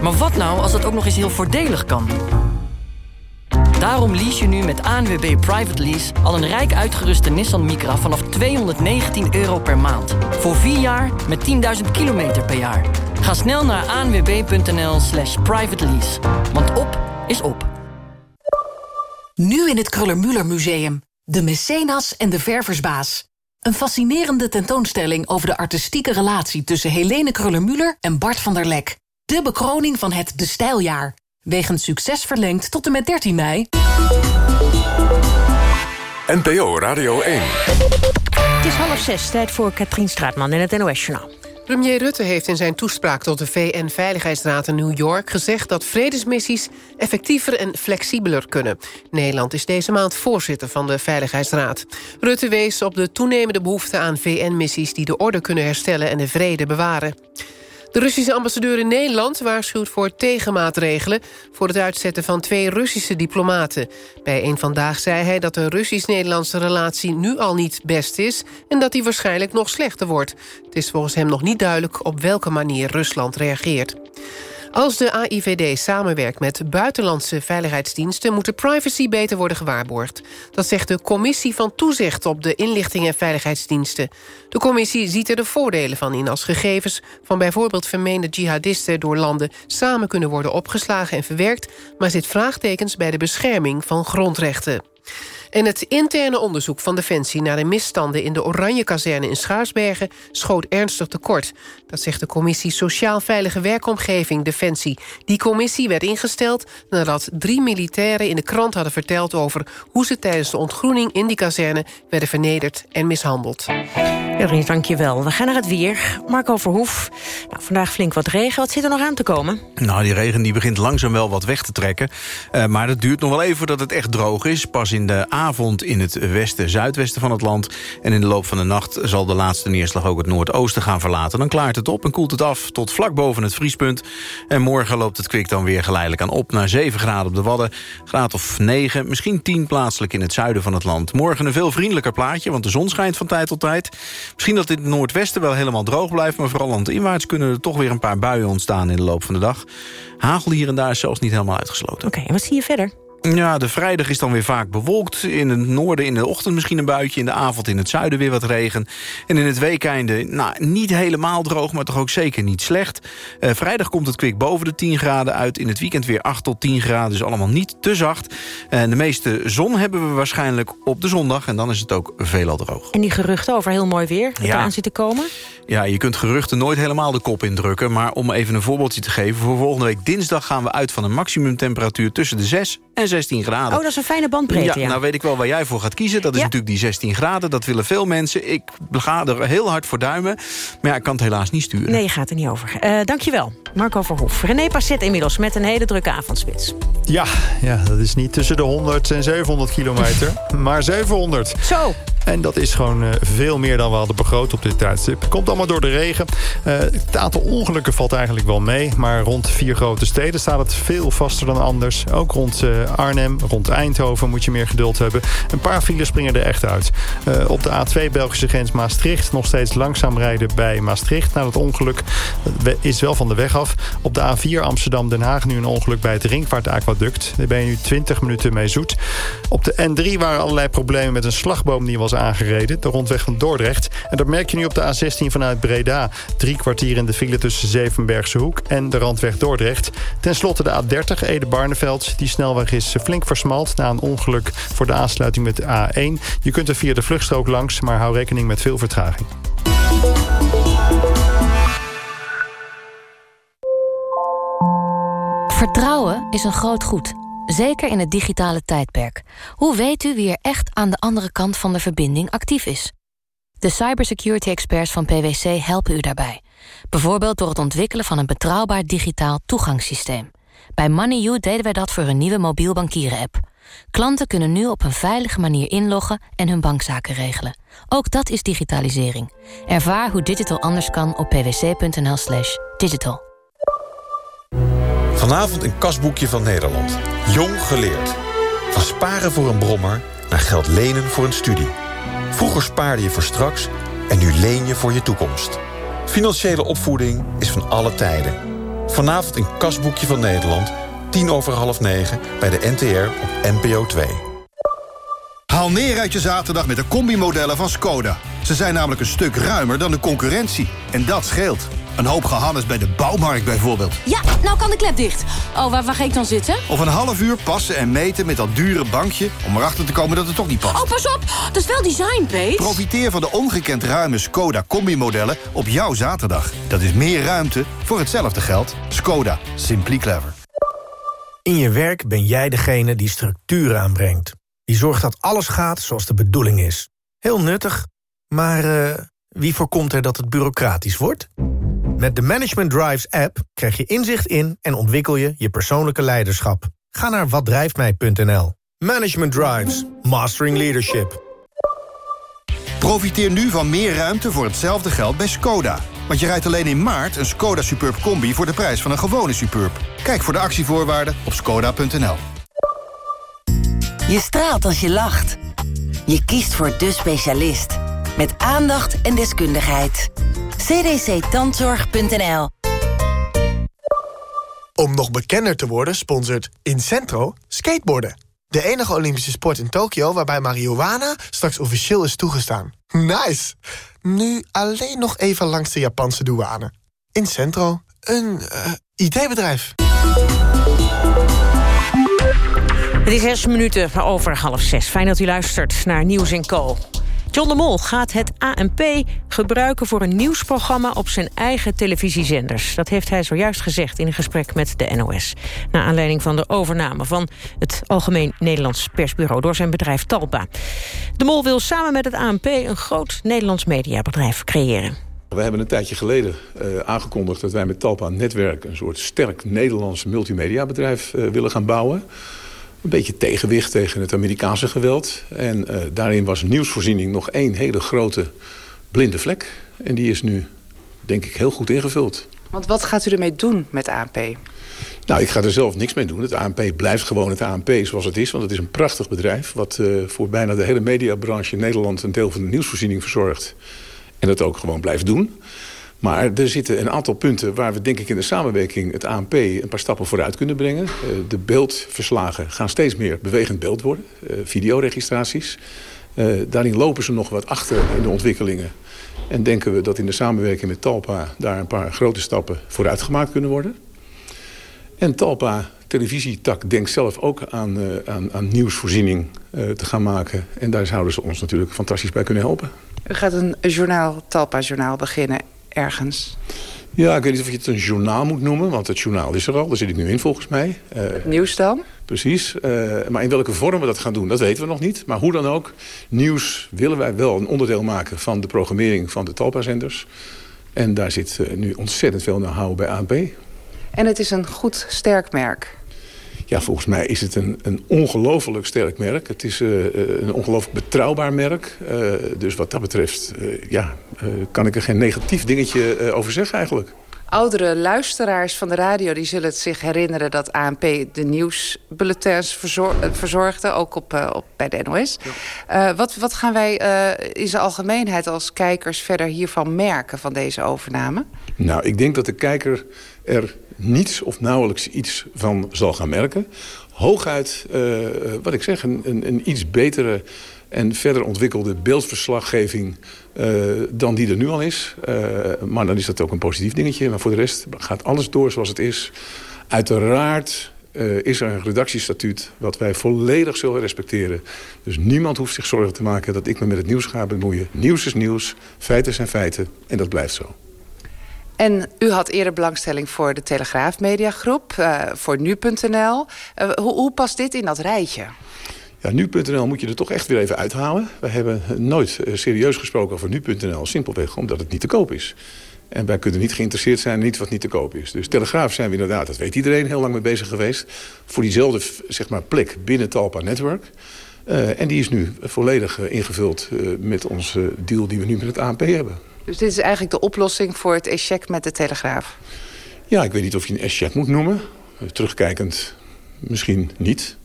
Maar wat nou als dat ook nog eens heel voordelig kan? Daarom lease je nu met ANWB Private Lease... al een rijk uitgeruste Nissan Micra vanaf 219 euro per maand. Voor 4 jaar met 10.000 kilometer per jaar. Ga snel naar anwb.nl slash private lease. Want op is op. Nu in het Kruller-Müller Museum. De Mecenas en de Verversbaas. Een fascinerende tentoonstelling over de artistieke relatie... tussen Helene Kruller-Müller en Bart van der Lek. De bekroning van het De Stijljaar. Wegens succes verlengd tot en met 13 mei. NPO Radio 1. Het is half zes, tijd voor Katrien Straatman in het NOS-journaal. Premier Rutte heeft in zijn toespraak tot de VN-veiligheidsraad in New York gezegd dat vredesmissies effectiever en flexibeler kunnen. Nederland is deze maand voorzitter van de Veiligheidsraad. Rutte wees op de toenemende behoefte aan VN-missies die de orde kunnen herstellen en de vrede bewaren. De Russische ambassadeur in Nederland waarschuwt voor tegenmaatregelen... voor het uitzetten van twee Russische diplomaten. Bij een Vandaag zei hij dat de Russisch-Nederlandse relatie nu al niet best is... en dat die waarschijnlijk nog slechter wordt. Het is volgens hem nog niet duidelijk op welke manier Rusland reageert. Als de AIVD samenwerkt met buitenlandse veiligheidsdiensten... moet de privacy beter worden gewaarborgd. Dat zegt de Commissie van Toezicht op de Inlichting en Veiligheidsdiensten. De commissie ziet er de voordelen van in als gegevens... van bijvoorbeeld vermeende jihadisten door landen... samen kunnen worden opgeslagen en verwerkt... maar zit vraagtekens bij de bescherming van grondrechten. En het interne onderzoek van Defensie naar de misstanden... in de Oranje-kazerne in Schaarsbergen schoot ernstig tekort. Dat zegt de commissie Sociaal Veilige Werkomgeving Defensie. Die commissie werd ingesteld nadat drie militairen in de krant hadden verteld... over hoe ze tijdens de ontgroening in die kazerne... werden vernederd en mishandeld. Jurien, dank je wel. We gaan naar het weer. Marco Verhoef. Nou, vandaag flink wat regen. Wat zit er nog aan te komen? Nou, die regen die begint langzaam wel wat weg te trekken. Uh, maar het duurt nog wel even voordat het echt droog is. Pas in de avond in het westen, zuidwesten van het land. En in de loop van de nacht zal de laatste neerslag ook het noordoosten gaan verlaten. Dan klaart het op en koelt het af tot vlak boven het vriespunt. En morgen loopt het kwik dan weer geleidelijk aan op naar 7 graden op de Wadden. Graad of 9, misschien 10 plaatselijk in het zuiden van het land. Morgen een veel vriendelijker plaatje, want de zon schijnt van tijd tot tijd. Misschien dat in het noordwesten wel helemaal droog blijft... maar vooral landinwaarts kunnen er toch weer een paar buien ontstaan in de loop van de dag. Hagel hier en daar is zelfs niet helemaal uitgesloten. Oké, en wat zie je verder? Ja, de vrijdag is dan weer vaak bewolkt. In het noorden in de ochtend misschien een buitje. In de avond in het zuiden weer wat regen. En in het weekeinde, nou, niet helemaal droog... maar toch ook zeker niet slecht. Uh, vrijdag komt het kwik boven de 10 graden uit. In het weekend weer 8 tot 10 graden. Dus allemaal niet te zacht. En de meeste zon hebben we waarschijnlijk op de zondag. En dan is het ook veelal droog. En die geruchten over heel mooi weer dat ja. eraan zit te komen? Ja, je kunt geruchten nooit helemaal de kop indrukken. Maar om even een voorbeeldje te geven... voor volgende week dinsdag gaan we uit van een maximumtemperatuur... tussen de 6 en 16 graden. Oh, dat is een fijne bandbreedte, ja. Nou weet ik wel waar jij voor gaat kiezen. Dat is ja. natuurlijk die 16 graden. Dat willen veel mensen. Ik ga er heel hard voor duimen. Maar ja, ik kan het helaas niet sturen. Nee, je gaat er niet over. Uh, dankjewel, Marco Verhoef. René Passet inmiddels met een hele drukke avondspits. Ja, ja, dat is niet tussen de 100 en 700 kilometer. maar 700. Zo. En dat is gewoon uh, veel meer dan we hadden begroot op dit tijdstip. Komt allemaal door de regen. Uh, het aantal ongelukken valt eigenlijk wel mee. Maar rond vier grote steden staat het veel vaster dan anders. Ook rond uh, Arnhem, rond Eindhoven moet je meer geduld hebben. Een paar files springen er echt uit. op de A2 Belgische grens Maastricht nog steeds langzaam rijden bij Maastricht. Na het ongeluk is wel van de weg af. Op de A4 Amsterdam-Den Haag nu een ongeluk bij het Ringvaart Aquaduct. Daar ben je nu 20 minuten mee zoet. Op de N3 waren allerlei problemen met een slagboom die was aangereden. De rondweg van Dordrecht. En dat merk je nu op de A16 vanuit Breda. Drie kwartier in de file tussen Zevenbergse Hoek en de randweg Dordrecht. Ten slotte de A30 Ede-Barneveld. Die snelweg is flink versmald na een ongeluk voor de aansluiting met de A1. Je kunt er via de vluchtstrook langs, maar hou rekening met veel vertraging. Vertrouwen is een groot goed. Zeker in het digitale tijdperk. Hoe weet u wie er echt aan de andere kant van de verbinding actief is? De cybersecurity experts van PwC helpen u daarbij. Bijvoorbeeld door het ontwikkelen van een betrouwbaar digitaal toegangssysteem. Bij MoneyU deden wij dat voor een nieuwe mobiel bankieren-app. Klanten kunnen nu op een veilige manier inloggen en hun bankzaken regelen. Ook dat is digitalisering. Ervaar hoe digital anders kan op pwc.nl slash digital. Vanavond een kasboekje van Nederland. Jong geleerd. Van sparen voor een brommer naar geld lenen voor een studie. Vroeger spaarde je voor straks en nu leen je voor je toekomst. Financiële opvoeding is van alle tijden. Vanavond een kasboekje van Nederland, tien over half negen... bij de NTR op NPO 2. Haal neer uit je zaterdag met de combimodellen van Skoda. Ze zijn namelijk een stuk ruimer dan de concurrentie. En dat scheelt. Een hoop gehannes bij de bouwmarkt bijvoorbeeld. Ja, nou kan de klep dicht. Oh, waar, waar ga ik dan zitten? Of een half uur passen en meten met dat dure bankje... om erachter te komen dat het toch niet past. Oh, pas op! Dat is wel design, Pete. Profiteer van de ongekend ruime Skoda Combi-modellen op jouw zaterdag. Dat is meer ruimte voor hetzelfde geld. Skoda. Simply clever. In je werk ben jij degene die structuur aanbrengt. Die zorgt dat alles gaat zoals de bedoeling is. Heel nuttig, maar uh, wie voorkomt er dat het bureaucratisch wordt? Met de Management Drives app krijg je inzicht in en ontwikkel je je persoonlijke leiderschap. Ga naar watdrijftmij.nl. Management Drives. Mastering Leadership. Profiteer nu van meer ruimte voor hetzelfde geld bij Skoda. Want je rijdt alleen in maart een Skoda Superb Combi voor de prijs van een gewone Superb. Kijk voor de actievoorwaarden op skoda.nl. Je straalt als je lacht. Je kiest voor de specialist. Met aandacht en deskundigheid cdctandzorg.nl Om nog bekender te worden sponsort Incentro skateboarden. De enige Olympische sport in Tokio waarbij marihuana straks officieel is toegestaan. Nice! Nu alleen nog even langs de Japanse douane. Incentro, een uh, IT-bedrijf. Het is zes minuten over half zes. Fijn dat u luistert naar Nieuws in Co. John de Mol gaat het ANP gebruiken voor een nieuwsprogramma op zijn eigen televisiezenders. Dat heeft hij zojuist gezegd in een gesprek met de NOS. Na aanleiding van de overname van het Algemeen Nederlands Persbureau door zijn bedrijf Talpa. De Mol wil samen met het ANP een groot Nederlands mediabedrijf creëren. We hebben een tijdje geleden uh, aangekondigd dat wij met Talpa Netwerk... een soort sterk Nederlands multimediabedrijf uh, willen gaan bouwen. Een beetje tegenwicht tegen het Amerikaanse geweld. En uh, daarin was nieuwsvoorziening nog één hele grote blinde vlek. En die is nu, denk ik, heel goed ingevuld. Want wat gaat u ermee doen met ANP? Nou, ik ga er zelf niks mee doen. Het ANP blijft gewoon het ANP zoals het is. Want het is een prachtig bedrijf... wat uh, voor bijna de hele mediabranche in Nederland... een deel van de nieuwsvoorziening verzorgt. En dat ook gewoon blijft doen. Maar er zitten een aantal punten waar we denk ik in de samenwerking... het ANP een paar stappen vooruit kunnen brengen. Uh, de beeldverslagen gaan steeds meer bewegend beeld worden. Uh, videoregistraties. Uh, daarin lopen ze nog wat achter in de ontwikkelingen. En denken we dat in de samenwerking met Talpa... daar een paar grote stappen vooruit gemaakt kunnen worden. En Talpa televisietak denkt zelf ook aan, aan, aan nieuwsvoorziening te gaan maken. En daar zouden ze ons natuurlijk fantastisch bij kunnen helpen. U gaat een journaal, Talpa-journaal beginnen ergens. Ja, ik weet niet of je het een journaal moet noemen, want het journaal is er al. Daar zit ik nu in volgens mij. Uh, het nieuws dan? Precies. Uh, maar in welke vorm we dat gaan doen, dat weten we nog niet. Maar hoe dan ook, nieuws willen wij wel een onderdeel maken van de programmering van de Talpa-zenders. En daar zit uh, nu ontzettend veel know-how bij ANP. En het is een goed, sterk merk. Ja, volgens mij is het een, een ongelooflijk sterk merk. Het is uh, een ongelooflijk betrouwbaar merk. Uh, dus wat dat betreft uh, ja, kan ik er geen negatief dingetje over zeggen eigenlijk. Oudere luisteraars van de radio die zullen het zich herinneren... dat ANP de nieuwsbulletins verzor verzorgde, ook op, op, bij de NOS. Ja. wat, wat gaan wij in zijn algemeenheid als kijkers verder hiervan merken... van deze overname? Nou, ik denk dat de kijker er niets of nauwelijks iets van zal gaan merken. Hooguit, uh, wat ik zeg, een, een, iets betere en verder ontwikkelde beeldverslaggeving uh, dan die er nu al is. Maar dan is dat ook een positief dingetje. Maar voor de rest gaat alles door zoals het is. Uiteraard is er een redactiestatuut wat wij volledig zullen respecteren. Dus niemand hoeft zich zorgen te maken dat ik me met het nieuws ga bemoeien. Nieuws is nieuws, feiten zijn feiten en dat blijft zo. En u had eerder belangstelling voor de Telegraaf Mediagroep, uh, voor nu.nl. Uh, hoe, hoe past dit in dat rijtje? Ja, nu.nl moet je er toch echt weer even uithalen. We hebben nooit uh, serieus gesproken over nu.nl, simpelweg omdat het niet te koop is. En wij kunnen niet geïnteresseerd zijn in iets wat niet te koop is. Dus Telegraaf zijn we inderdaad, dat weet iedereen, heel lang mee bezig geweest. Voor diezelfde zeg maar, plek binnen Talpa Network. Uh, en die is nu volledig ingevuld met onze deal die we nu met het ANP hebben. Dus dit is eigenlijk de oplossing voor het echec met de Telegraaf? Ja, ik weet niet of je een echec moet noemen. Terugkijkend misschien niet.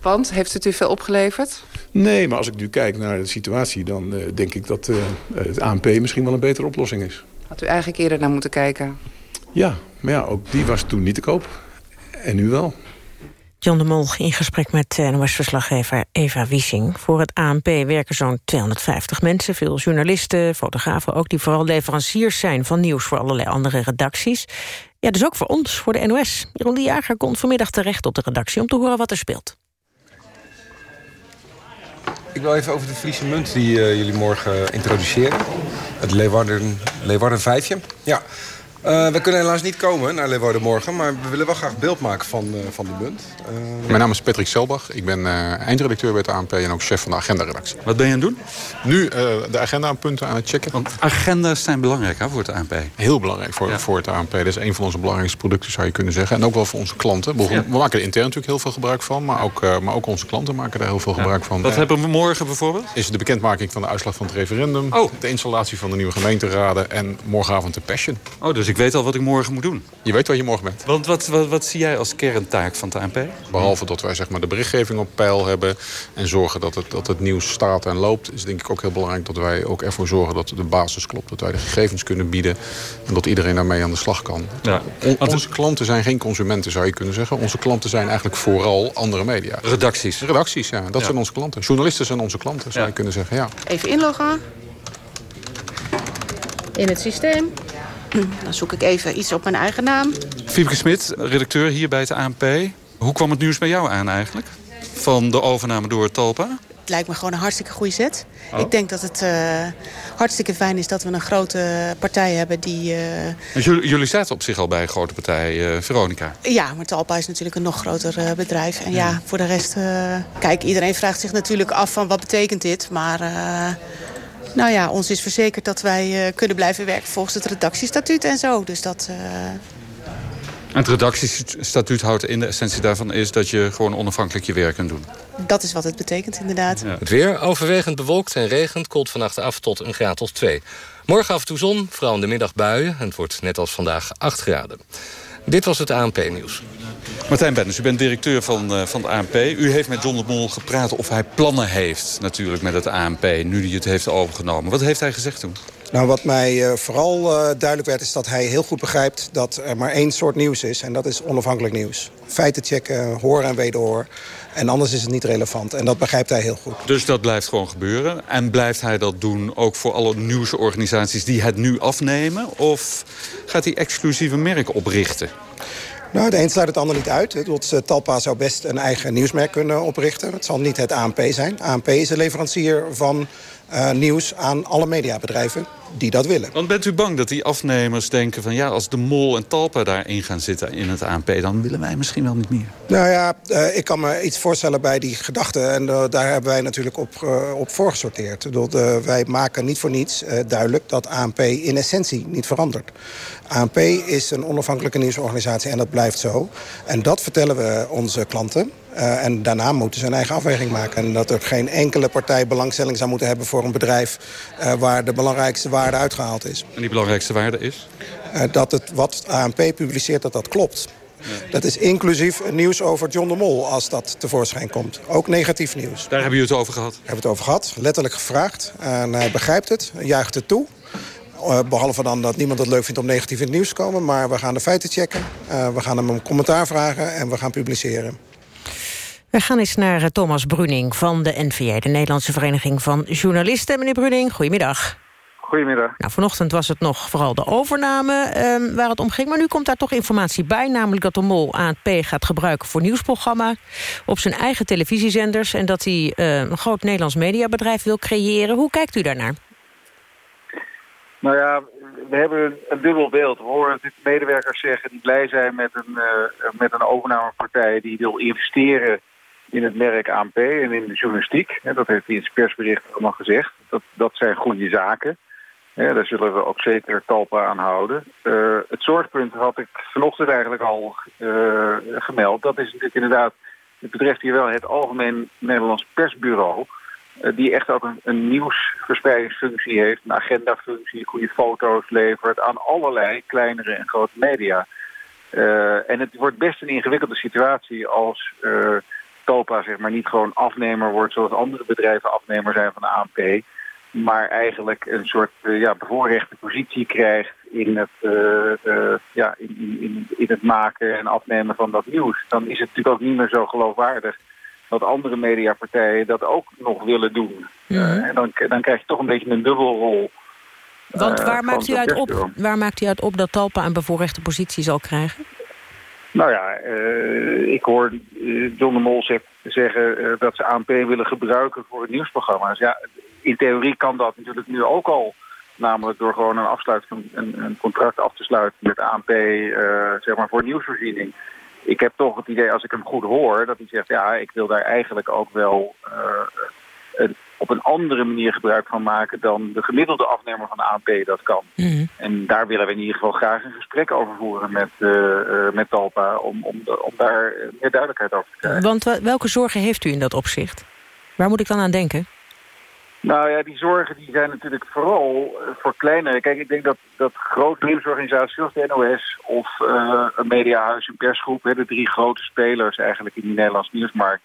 Want? Heeft het u veel opgeleverd? Nee, maar als ik nu kijk naar de situatie... dan uh, denk ik dat uh, het ANP misschien wel een betere oplossing is. Had u eigenlijk eerder naar moeten kijken? Ja, maar ja, ook die was toen niet te koop. En nu wel. John de Mol in gesprek met NOS-verslaggever Eva Wiesing. Voor het ANP werken zo'n 250 mensen. Veel journalisten, fotografen ook... die vooral leveranciers zijn van nieuws voor allerlei andere redacties. Ja, dus ook voor ons, voor de NOS. Jeroen de Jager komt vanmiddag terecht op de redactie... om te horen wat er speelt. Ik wil even over de Friese munt die uh, jullie morgen introduceren. Het Leeuwarden, Leeuwarden vijfje. Ja, uh, we kunnen helaas niet komen naar Leeuwarden morgen... maar we willen wel graag beeld maken van, uh, van de munt. Uh... Mijn naam is Patrick Selbach. Ik ben eindredacteur bij het ANP en ook chef van de agenda-redactie. Wat ben je aan het doen? Nu de agenda-punten aan het checken. Want agenda's zijn belangrijk hè, voor het ANP. Heel belangrijk voor, ja. voor het ANP. Dat is een van onze belangrijkste producten, zou je kunnen zeggen. En ook wel voor onze klanten. We, ja. we maken er intern natuurlijk heel veel gebruik van... maar ook, maar ook onze klanten maken er heel veel gebruik van. Wat hebben we morgen bijvoorbeeld? Is de bekendmaking van de uitslag van het referendum... Oh. de installatie van de nieuwe gemeenteraden... en morgenavond de Passion. Oh, dus ik weet al wat ik morgen moet doen. Je weet wat je morgen bent. Want wat, wat, wat zie jij als kerntaak van het ANP? Behalve dat wij zeg maar, de berichtgeving op peil hebben... en zorgen dat het, dat het nieuws staat en loopt... is denk ik ook heel belangrijk dat wij ook ervoor zorgen dat de basis klopt. Dat wij de gegevens kunnen bieden en dat iedereen daarmee aan de slag kan. Ja. On, onze klanten zijn geen consumenten, zou je kunnen zeggen. Onze klanten zijn eigenlijk vooral andere media. Redacties? Redacties, ja. Dat ja. zijn onze klanten. Journalisten zijn onze klanten, zou ja. je kunnen zeggen, ja. Even inloggen. In het systeem. Dan zoek ik even iets op mijn eigen naam. Fiepke Smit, redacteur hier bij het ANP. Hoe kwam het nieuws bij jou aan eigenlijk? van de overname door Talpa? Het lijkt me gewoon een hartstikke goede zet. Oh. Ik denk dat het uh, hartstikke fijn is dat we een grote partij hebben die... Uh... Jullie, zaten op zich al bij een grote partij, uh, Veronica. Ja, maar Talpa is natuurlijk een nog groter bedrijf. En ja, voor de rest... kijk, iedereen vraagt zich natuurlijk af van wat betekent dit. Maar nou ja, ons is verzekerd dat wij kunnen blijven werken volgens het redactiestatuut en zo. Dus dat... Het redactiestatuut houdt in de essentie daarvan is dat je gewoon onafhankelijk je werk kunt doen. Dat is wat het betekent, inderdaad. Het weer overwegend bewolkt en regent koelt vannacht af tot een graad of 2. Morgen af en toe zon, vooral in de middag buien. Het wordt net als vandaag 8 graden. Dit was het ANP-nieuws. Martijn Benners, u bent directeur van, uh, van de ANP. U heeft met John de Mol gepraat of hij plannen heeft natuurlijk met het ANP... nu hij het heeft overgenomen. Wat heeft hij gezegd toen? Nou, wat mij uh, vooral uh, duidelijk werd is dat hij heel goed begrijpt... dat er maar één soort nieuws is en dat is onafhankelijk nieuws. Feiten checken, hoor en wederhoor. En anders is het niet relevant. En dat begrijpt hij heel goed. Dus dat blijft gewoon gebeuren. En blijft hij dat doen ook voor alle nieuwsorganisaties die het nu afnemen? Of gaat hij exclusieve merk oprichten? Nou, de een sluit het ander niet uit. Het, Talpa zou best een eigen nieuwsmerk kunnen oprichten. Het zal niet het ANP zijn. ANP is een leverancier van uh, nieuws aan alle mediabedrijven die dat willen. Want bent u bang dat die afnemers denken van... ja, als de Mol en Talpa daarin gaan zitten in het ANP... dan willen wij misschien wel niet meer? Nou ja, uh, ik kan me iets voorstellen bij die gedachten. En uh, daar hebben wij natuurlijk op, uh, op voorgesorteerd. Wij maken niet voor niets duidelijk dat ANP in essentie niet verandert. ANP is een onafhankelijke nieuwsorganisatie en dat blijft zo. En dat vertellen we onze klanten. Uh, en daarna moeten ze een eigen afweging maken. En dat er geen enkele partij belangstelling zou moeten hebben voor een bedrijf... Uh, waar de belangrijkste waarde uitgehaald is. En die belangrijkste waarde is? Uh, dat het wat ANP publiceert, dat dat klopt. Ja. Dat is inclusief nieuws over John de Mol als dat tevoorschijn komt. Ook negatief nieuws. Daar hebben jullie het over gehad? Hebben we het over gehad, letterlijk gevraagd. En hij begrijpt het, juicht het toe. Uh, behalve dan dat niemand het leuk vindt om negatief in het nieuws te komen. Maar we gaan de feiten checken. Uh, we gaan hem om commentaar vragen en we gaan publiceren. We gaan eens naar Thomas Bruning van de NVJ, de Nederlandse Vereniging van Journalisten. Meneer Bruning, goedemiddag. Goedemiddag. Nou, vanochtend was het nog vooral de overname um, waar het om ging. Maar nu komt daar toch informatie bij. Namelijk dat de Mol ANP gaat gebruiken voor nieuwsprogramma. Op zijn eigen televisiezenders. En dat hij uh, een groot Nederlands mediabedrijf wil creëren. Hoe kijkt u daarnaar? Nou ja, we hebben een dubbel beeld. We horen medewerkers zeggen die blij zijn met een, uh, met een overnamepartij... die wil investeren in het merk ANP en in de journalistiek. Dat heeft hij in zijn persbericht allemaal gezegd. Dat, dat zijn goede zaken. Daar zullen we ook zeker talpa aan houden. Uh, het zorgpunt had ik vanochtend eigenlijk al uh, gemeld. Dat is natuurlijk inderdaad, het betreft hier wel het Algemeen Nederlands Persbureau... Uh, die echt ook een, een nieuwsverspreidingsfunctie heeft, een agendafunctie... goede foto's levert aan allerlei kleinere en grote media. en het wordt best een ingewikkelde situatie als... Talpa zeg maar niet gewoon afnemer wordt zoals andere bedrijven afnemer zijn van de ANP. Maar eigenlijk een soort uh, ja, bevoorrechte positie krijgt in het, uh, uh, ja, in, in, in het maken en afnemen van dat nieuws. Dan is het natuurlijk ook niet meer zo geloofwaardig dat andere mediapartijen dat ook nog willen doen. Ja. en dan, dan krijg je toch een beetje een dubbelrol. Want waar, maakt u uit op, waar maakt u uit op dat Talpa een bevoorrechte positie zal krijgen? Nou ja, uh, ik hoor uh, John de Mol zeggen uh, dat ze ANP willen gebruiken voor nieuwsprogramma's. Ja, in theorie kan dat natuurlijk nu ook al. Namelijk door gewoon een, afsluit een, een contract af te sluiten met ANP zeg maar voor nieuwsvoorziening. Ik heb toch het idee, als ik hem goed hoor, dat hij zegt... ja, ik wil daar eigenlijk ook wel een, op een andere manier gebruik van maken... dan de gemiddelde afnemer van de ANP dat kan. Mm. En daar willen we in ieder geval graag een gesprek over voeren met, uh, uh, met Talpa... Om, om, de, om daar meer duidelijkheid over te krijgen. Want welke zorgen heeft u in dat opzicht? Waar moet ik dan aan denken? Nou ja, die zorgen die zijn natuurlijk vooral voor kleinere... Kijk, ik denk dat, dat grote nieuwsorganisaties zoals de NOS... of uh, een mediahuis, een persgroep... Hè, de drie grote spelers eigenlijk in die Nederlandse nieuwsmarkt...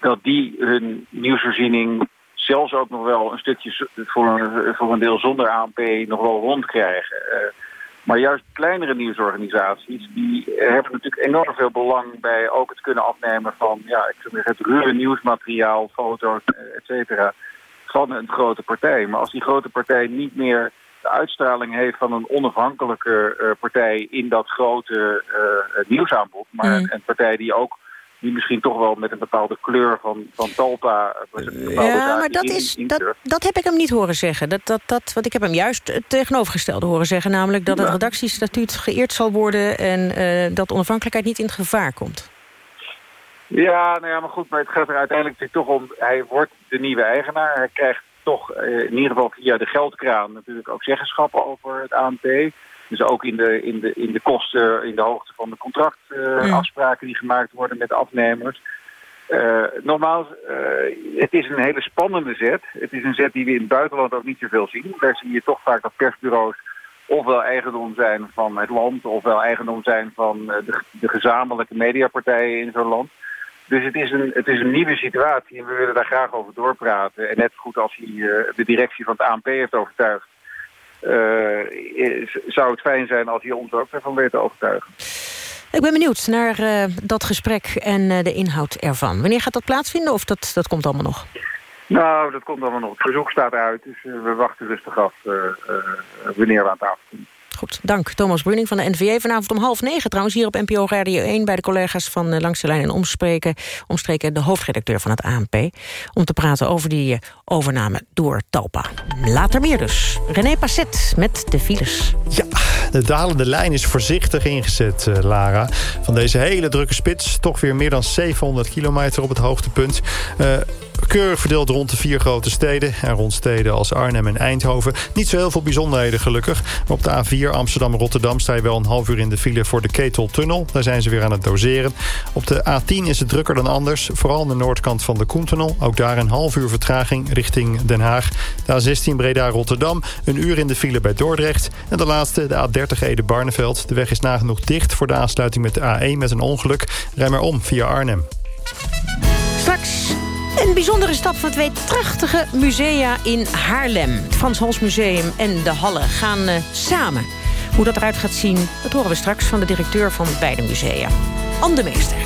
dat die hun nieuwsvoorziening zelfs ook nog wel een stukje voor een, voor een deel zonder ANP nog wel rondkrijgen. Uh, maar juist kleinere nieuwsorganisaties, die hebben natuurlijk enorm veel belang bij ook het kunnen afnemen van ja, ik zeg het ruwe nieuwsmateriaal, foto's, et cetera, van een grote partij. Maar als die grote partij niet meer de uitstraling heeft van een onafhankelijke uh, partij in dat grote uh, nieuwsaanbod, maar mm. een partij die ook die misschien toch wel met een bepaalde kleur van, van Talpa... Ja, maar dat, is, dat, dat heb ik hem niet horen zeggen. Dat, dat, dat, want ik heb hem juist het tegenovergestelde horen zeggen... namelijk dat het redactiestatuut geëerd zal worden... en dat onafhankelijkheid niet in gevaar komt. Ja, nou ja, maar goed, maar het gaat er uiteindelijk toch om... hij wordt de nieuwe eigenaar. Hij krijgt toch in ieder geval via de geldkraan natuurlijk ook zeggenschappen over het ANP... Dus ook in de, in de, in de kosten, in de hoogte van de contractafspraken die gemaakt worden met afnemers. Uh, nogmaals, uh, het is een hele spannende zet. Het is een zet die we in het buitenland ook niet zoveel zien. Daar zie je toch vaak dat persbureaus ofwel eigendom zijn van het land... ofwel eigendom zijn van eh, de, de gezamenlijke mediapartijen in zo'n land. Dus het is, een, het is een nieuwe situatie en we willen daar graag over doorpraten. En net goed als hij de directie van het ANP heeft overtuigd zou het fijn zijn als je ons ook ervan weet te overtuigen. Ik ben benieuwd naar uh, dat gesprek en uh, de inhoud ervan. Wanneer gaat dat plaatsvinden of dat, dat komt allemaal nog? Nou, dat komt allemaal nog. Het verzoek staat eruit, dus we wachten rustig af wanneer we aan tafel komen. Goed, dank. Thomas Bruning van de NVA. Vanavond om half negen trouwens hier op NPO Radio 1... bij de collega's van uh, Langs de Lijn en Omspreken, Omstreken... de hoofdredacteur van het ANP... om te praten over die uh, overname door Talpa. Later meer dus. René Passet met de files. Ja, de dalende lijn is voorzichtig ingezet, uh, Lara. Van deze hele drukke spits toch weer meer dan 700 kilometer op het hoogtepunt... Keurig verdeeld rond de vier grote steden. En rond steden als Arnhem en Eindhoven. Niet zo heel veel bijzonderheden gelukkig. Maar op de A4 Amsterdam-Rotterdam sta je wel een half uur in de file voor de Keteltunnel. Daar zijn ze weer aan het doseren. Op de A10 is het drukker dan anders. Vooral aan de noordkant van de Koentunnel. Ook daar een half uur vertraging richting Den Haag. De A16 Breda-Rotterdam. Een uur in de file bij Dordrecht. En de laatste, de A30 Ede-Barneveld. De weg is nagenoeg dicht voor de aansluiting met de A1 met een ongeluk. Rij maar om via Arnhem. Straks een bijzondere stap van twee prachtige musea in Haarlem. Het Frans Hals Museum en de Halle gaan uh, samen. Hoe dat eruit gaat zien, dat horen we straks van de directeur van beide musea. Anne Meester.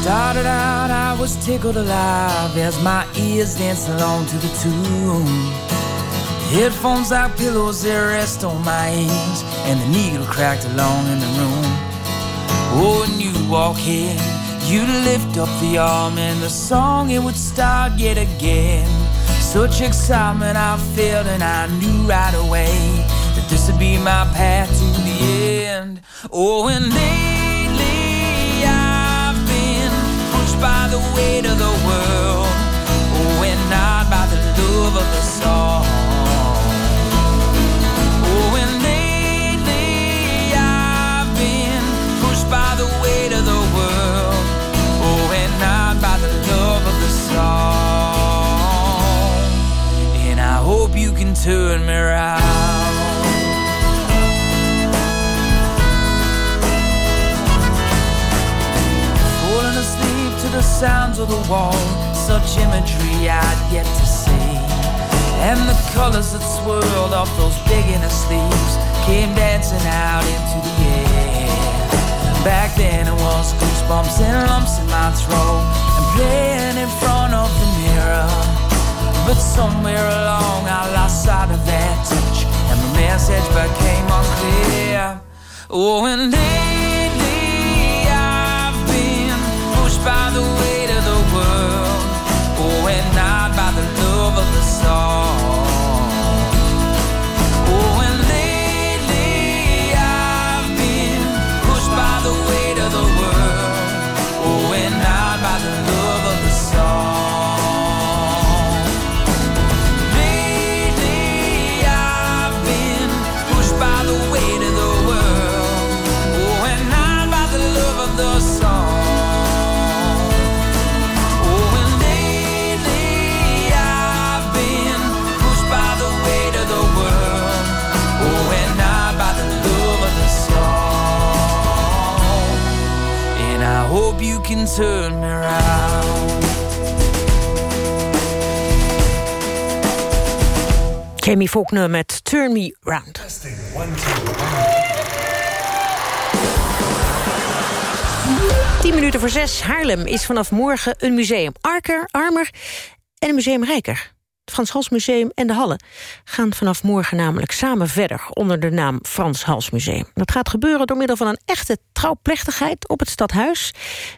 Started out, I was tickled alive as my ears danced along to the tune. Headphones like pillows, they rest on my ears, and the needle cracked along in the room. Oh, and you walk You'd lift up the arm and the song it would start yet again. Such excitement I felt and I knew right away that this would be my path to the end. Oh, and lately I've been pushed by the weight of the world. Oh, and not by the love of the song. Can turn me around. Falling asleep to the sounds of the wall, such imagery I'd yet to see. And the colors that swirled off those big inner sleeves came dancing out into the air. Back then it was goosebumps and lumps in my throat And playing in front of the mirror But somewhere along I lost sight of that touch And the message became unclear. Oh, and lately I've been pushed by the hope you can turn me around. Jamie Faulkner met Turn Me Round. Tien minuten voor zes. Haarlem is vanaf morgen een museum arker, armer en een museum rijker. Frans Hals Museum en de Halle gaan vanaf morgen namelijk samen verder onder de naam Frans Hals Museum. Dat gaat gebeuren door middel van een echte trouwplechtigheid op het stadhuis.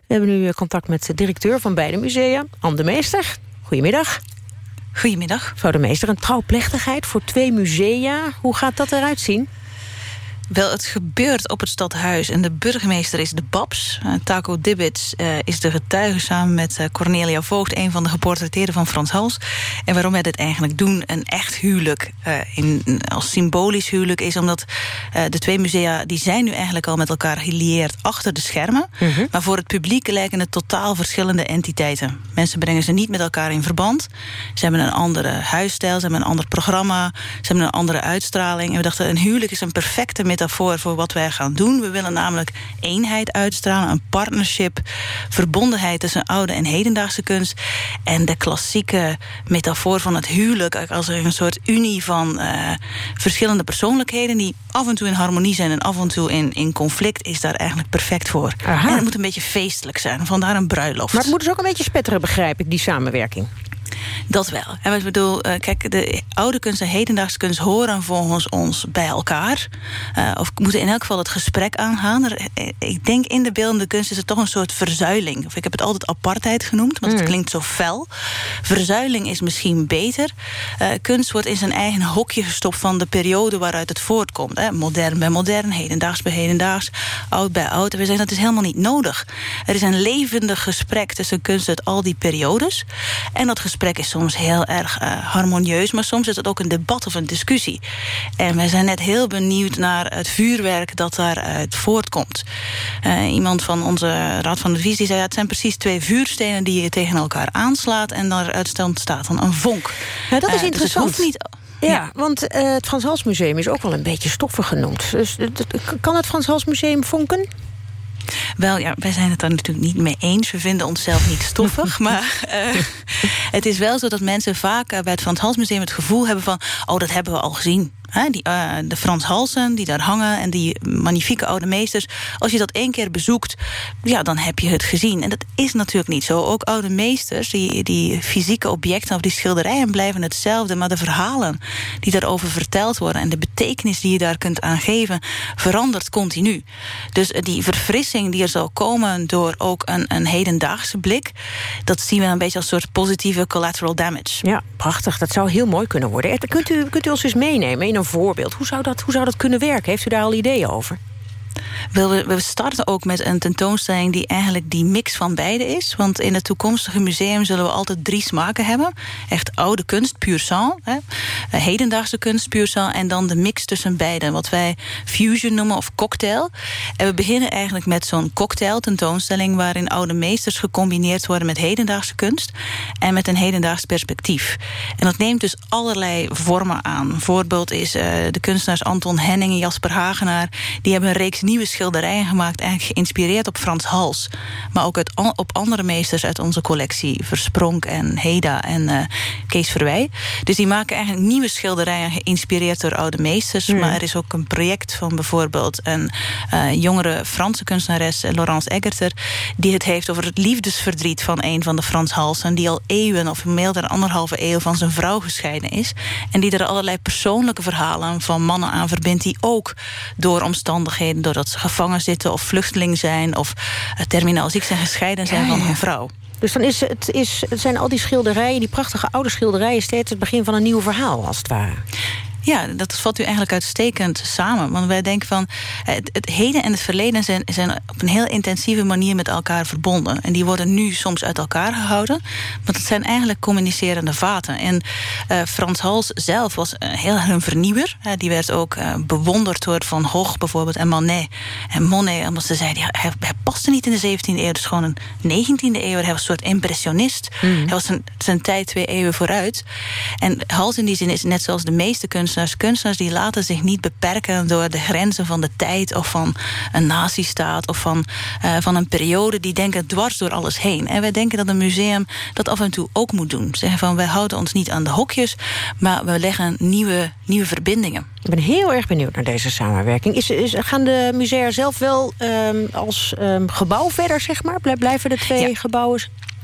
We hebben nu contact met de directeur van beide musea, Anne de Meester. Goedemiddag. Goedemiddag. Mevrouw de Meester, een trouwplechtigheid voor twee musea. Hoe gaat dat eruit zien? Wel, het gebeurt op het stadhuis en de burgemeester is de Babs. Uh, Taco Dibbits uh, is de getuige samen met uh, Cornelia Voogd... een van de geportretteerden van Frans Hals. En waarom wij dit eigenlijk doen, een echt huwelijk... In, als symbolisch huwelijk is omdat de twee musea... die zijn nu eigenlijk al met elkaar gelieerd achter de schermen. -hmm. Maar voor het publiek lijken het totaal verschillende entiteiten. Mensen brengen ze niet met elkaar in verband. Ze hebben een andere huisstijl, ze hebben een ander programma... ze hebben een andere uitstraling. En we dachten, een huwelijk is een perfecte metafoor voor wat wij gaan doen. We willen namelijk eenheid uitstralen, een partnership, verbondenheid tussen oude en hedendaagse kunst. En de klassieke metafoor van het huwelijk als een soort unie van uh, verschillende persoonlijkheden die af en toe in harmonie zijn en af en toe in, in conflict, is daar eigenlijk perfect voor. Aha. En het moet een beetje feestelijk zijn, vandaar een bruiloft. Maar het moet dus ook een beetje spetteren, begrijp ik, die samenwerking. Dat wel. En ik bedoel, uh, kijk, de oude kunst en hedendaagse kunst horen volgens ons bij elkaar. Uh, of moeten in elk geval het gesprek aangaan. Er, ik denk in de beeldende kunst is het toch een soort verzuiling. Of ik heb het altijd apartheid genoemd, want mm. het klinkt zo fel. Verzuiling is misschien beter. Uh, kunst wordt in zijn eigen hokje gestopt van de periode waaruit het voortkomt. Hè. Modern bij modern, hedendaags bij hedendaags, oud bij oud. En we zeggen dat is helemaal niet nodig. Er is een levendig gesprek tussen kunst uit al die periodes. En dat gesprek is soms heel erg uh, harmonieus, maar soms is het ook een debat of een discussie. En we zijn net heel benieuwd naar het vuurwerk dat daaruit voortkomt. Uh, iemand van onze Raad van Advies die zei... Ja, het zijn precies twee vuurstenen die je tegen elkaar aanslaat... en daaruit staat dan een vonk. Ja, dat is interessant. Dus niet... Ja, ja, want uh, het Frans Hals Museum is ook wel een beetje stoffig genoemd. Dus kan het Frans Hals Museum vonken? Wel ja, wij zijn het daar natuurlijk niet mee eens. We vinden onszelf niet stoffig. maar uh, het is wel zo dat mensen vaak uh, bij het Frans Hals Museum het gevoel hebben van... oh, dat hebben we al gezien. Die, uh, de Frans Halsen die daar hangen en die magnifieke oude meesters. Als je dat één keer bezoekt, ja, dan heb je het gezien. En dat is natuurlijk niet zo. Ook oude meesters, die, die fysieke objecten of die schilderijen blijven hetzelfde. Maar de verhalen die daarover verteld worden en de betekenis die je daar kunt aangeven, verandert continu. Dus die verfrissing die er zal komen door ook een, een hedendaagse blik, dat zien we een beetje als een soort positieve collateral damage. Ja, prachtig. Dat zou heel mooi kunnen worden. Kunt u, kunt u ons eens meenemen voorbeeld. Hoe zou, dat, hoe zou dat kunnen werken? Heeft u daar al ideeën over? We, starten ook met een tentoonstelling die eigenlijk die mix van beide is. Want in het toekomstige museum zullen we altijd drie smaken hebben. Echt oude kunst, puur sang. Hè. Hedendaagse kunst, puur sang. En dan de mix tussen beide. Wat wij fusion noemen of cocktail. En we beginnen eigenlijk met zo'n cocktail tentoonstelling... waarin oude meesters gecombineerd worden met hedendaagse kunst. En met een hedendaags perspectief. En dat neemt dus allerlei vormen aan. voorbeeld is uh, de kunstenaars Anton Henning en Jasper Hagenaar. Die hebben een reeks nieuwe schilderijen gemaakt... eigenlijk geïnspireerd op Frans Hals. Maar ook uit, op andere meesters uit onze collectie. Verspronk en Heda en uh, Kees Verwij. Dus die maken eigenlijk nieuwe schilderijen... geïnspireerd door oude meesters. Mm. Maar er is ook een project van bijvoorbeeld... een uh, jongere Franse kunstenares, Laurence Eggerter... die het heeft over het liefdesverdriet van een van de Frans Halsen... die al eeuwen of meer dan anderhalve eeuw van zijn vrouw gescheiden is. En die er allerlei persoonlijke verhalen van mannen aan verbindt... die ook door omstandigheden, doordat ze gevangen zitten... of vluchteling zijn of uh, terminaal ziek zijn, gescheiden zijn ja, van hun vrouw. Dus dan is het, is, het zijn al die schilderijen, die prachtige oude schilderijen... steeds het begin van een nieuw verhaal, als het ware. Ja, dat valt u eigenlijk uitstekend samen. Want wij denken van het, het heden en het verleden zijn, zijn op een heel intensieve manier met elkaar verbonden. En die worden nu soms uit elkaar gehouden. Want het zijn eigenlijk communicerende vaten. En uh, Frans Hals zelf was een heel erg een vernieuwer. Uh, die werd ook uh, bewonderd door Van Gogh bijvoorbeeld en Manet. En Monet, omdat ze zeiden, ja, hij, hij paste niet in de 17e eeuw. Het is gewoon een 19e eeuw. Hij was een soort impressionist. Mm. Hij was zijn, zijn tijd twee eeuwen vooruit. En Hals in die zin is net zoals de meeste kunstenaars kunstenaars. Kunstenaars die laten zich niet beperken door de grenzen van de tijd... of van een nazistaat of van, uh, van een periode. Die denken dwars door alles heen. En wij denken dat een museum dat af en toe ook moet doen. Zeggen van, wij houden ons niet aan de hokjes... maar we leggen nieuwe, nieuwe verbindingen. Ik ben heel erg benieuwd naar deze samenwerking. Is, is, gaan de musea zelf wel um, als um, gebouw verder, zeg maar? Blijven de twee ja. gebouwen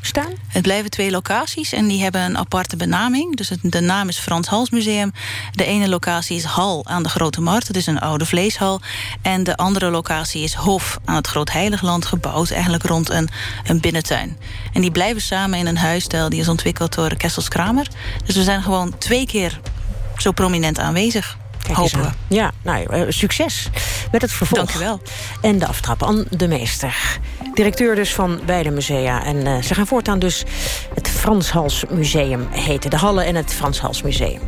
staan? Het blijven twee locaties en die hebben een aparte benaming. Dus de naam is Frans Hals Museum. De ene locatie is Hal aan de Grote Markt. Het is een oude vleeshal. En de andere locatie is Hof aan het Groot Heiligland. Gebouwd eigenlijk rond een, een binnentuin. En die blijven samen in een huisstijl die is ontwikkeld door Kessels Kramer. Dus we zijn gewoon twee keer zo prominent aanwezig. Hopen we. Ja, nou, uh, succes met het vervolg. Dank u wel. En de aftrap aan de meester. Directeur dus van beide musea. En uh, ze gaan voortaan dus het Frans Hals Museum heten. De Hallen en het Frans Hals Museum.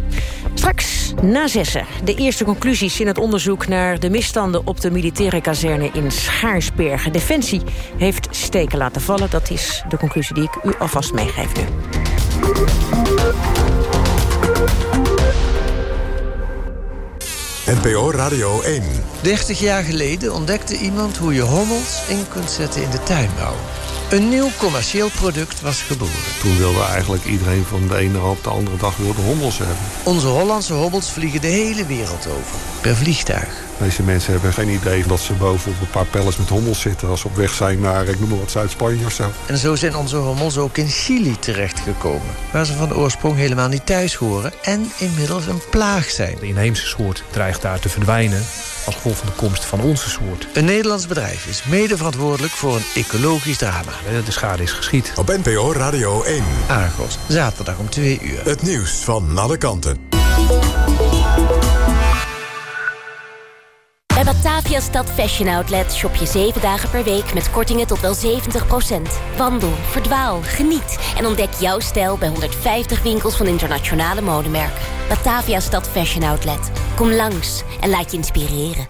Straks na zessen de eerste conclusies in het onderzoek... naar de misstanden op de militaire kazerne in Schaarsbergen. Defensie heeft steken laten vallen. Dat is de conclusie die ik u alvast meegeef nu. NPO Radio 1. 30 jaar geleden ontdekte iemand hoe je hommels in kunt zetten in de tuinbouw. Een nieuw commercieel product was geboren. Toen wilde eigenlijk iedereen van de ene op de andere dag wilde hommels hebben. Onze Hollandse hobbels vliegen de hele wereld over, per vliegtuig. Deze mensen hebben geen idee dat ze boven op een paar pellets met hommels zitten... als ze op weg zijn naar, ik noem maar wat, Zuid-Spanje of zo. En zo zijn onze hommels ook in Chili terechtgekomen... waar ze van oorsprong helemaal niet thuis horen... en inmiddels een plaag zijn. De inheemse soort dreigt daar te verdwijnen als gevolg van de komst van onze soort. Een Nederlands bedrijf is mede verantwoordelijk voor een ecologisch drama. De schade is geschied. Op NPO Radio 1. Argos, zaterdag om 2 uur. Het nieuws van alle kanten. Bij Batavia Stad Fashion Outlet shop je 7 dagen per week met kortingen tot wel 70%. Wandel, verdwaal, geniet en ontdek jouw stijl bij 150 winkels van internationale modemerken. Batavia Stad Fashion Outlet. Kom langs en laat je inspireren.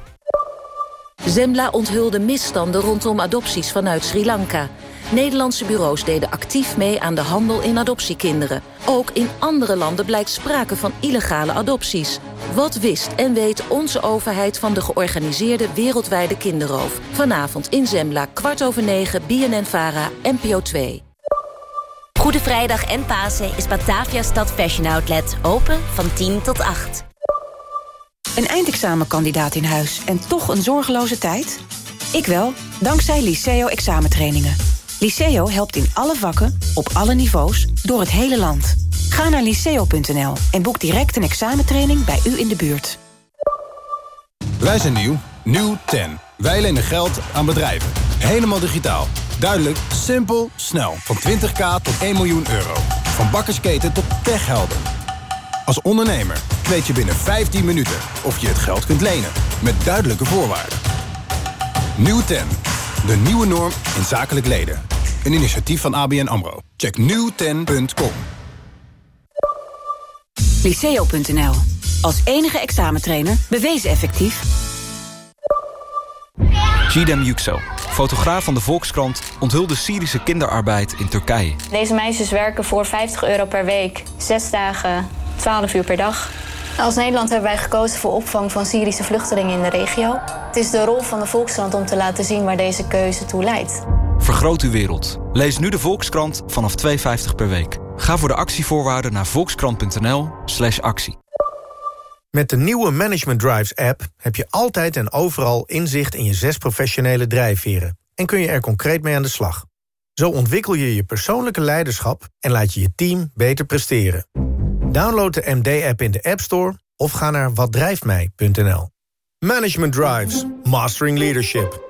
Zembla onthulde misstanden rondom adopties vanuit Sri Lanka. Nederlandse bureaus deden actief mee aan de handel in adoptiekinderen. Ook in andere landen blijkt sprake van illegale adopties. Wat wist en weet onze overheid van de georganiseerde wereldwijde kinderroof? Vanavond in Zembla, kwart over negen, BNN-VARA, NPO 2. Goede Vrijdag en Pasen is Batavia Stad Fashion Outlet open van 10 tot 8. Een eindexamenkandidaat in huis en toch een zorgeloze tijd? Ik wel, dankzij Liceo examentrainingen. Liceo helpt in alle vakken, op alle niveaus, door het hele land. Ga naar liceo.nl en boek direct een examentraining bij u in de buurt. Wij zijn nieuw. Nieuw 10. Wij lenen geld aan bedrijven. Helemaal digitaal. Duidelijk, simpel, snel. Van 20k tot 1 miljoen euro. Van bakkersketen tot techhelden. Als ondernemer weet je binnen 15 minuten of je het geld kunt lenen. Met duidelijke voorwaarden. Nieuw 10. De nieuwe norm in zakelijk leden. Een initiatief van ABN AMRO. Check nieuwten.com. Liceo.nl. Als enige examentrainer bewezen effectief. Gidem Yüksel, fotograaf van de Volkskrant... onthulde Syrische kinderarbeid in Turkije. Deze meisjes werken voor 50 euro per week. Zes dagen, 12 uur per dag. Als Nederland hebben wij gekozen voor opvang van Syrische vluchtelingen in de regio. Het is de rol van de Volkskrant om te laten zien waar deze keuze toe leidt. Vergroot uw wereld. Lees nu de Volkskrant vanaf 2,50 per week. Ga voor de actievoorwaarden naar volkskrant.nl slash actie. Met de nieuwe Management Drives app heb je altijd en overal inzicht in je zes professionele drijfveren. En kun je er concreet mee aan de slag. Zo ontwikkel je je persoonlijke leiderschap en laat je je team beter presteren. Download de MD-app in de App Store of ga naar watdrijftmij.nl. Management Drives. Mastering Leadership.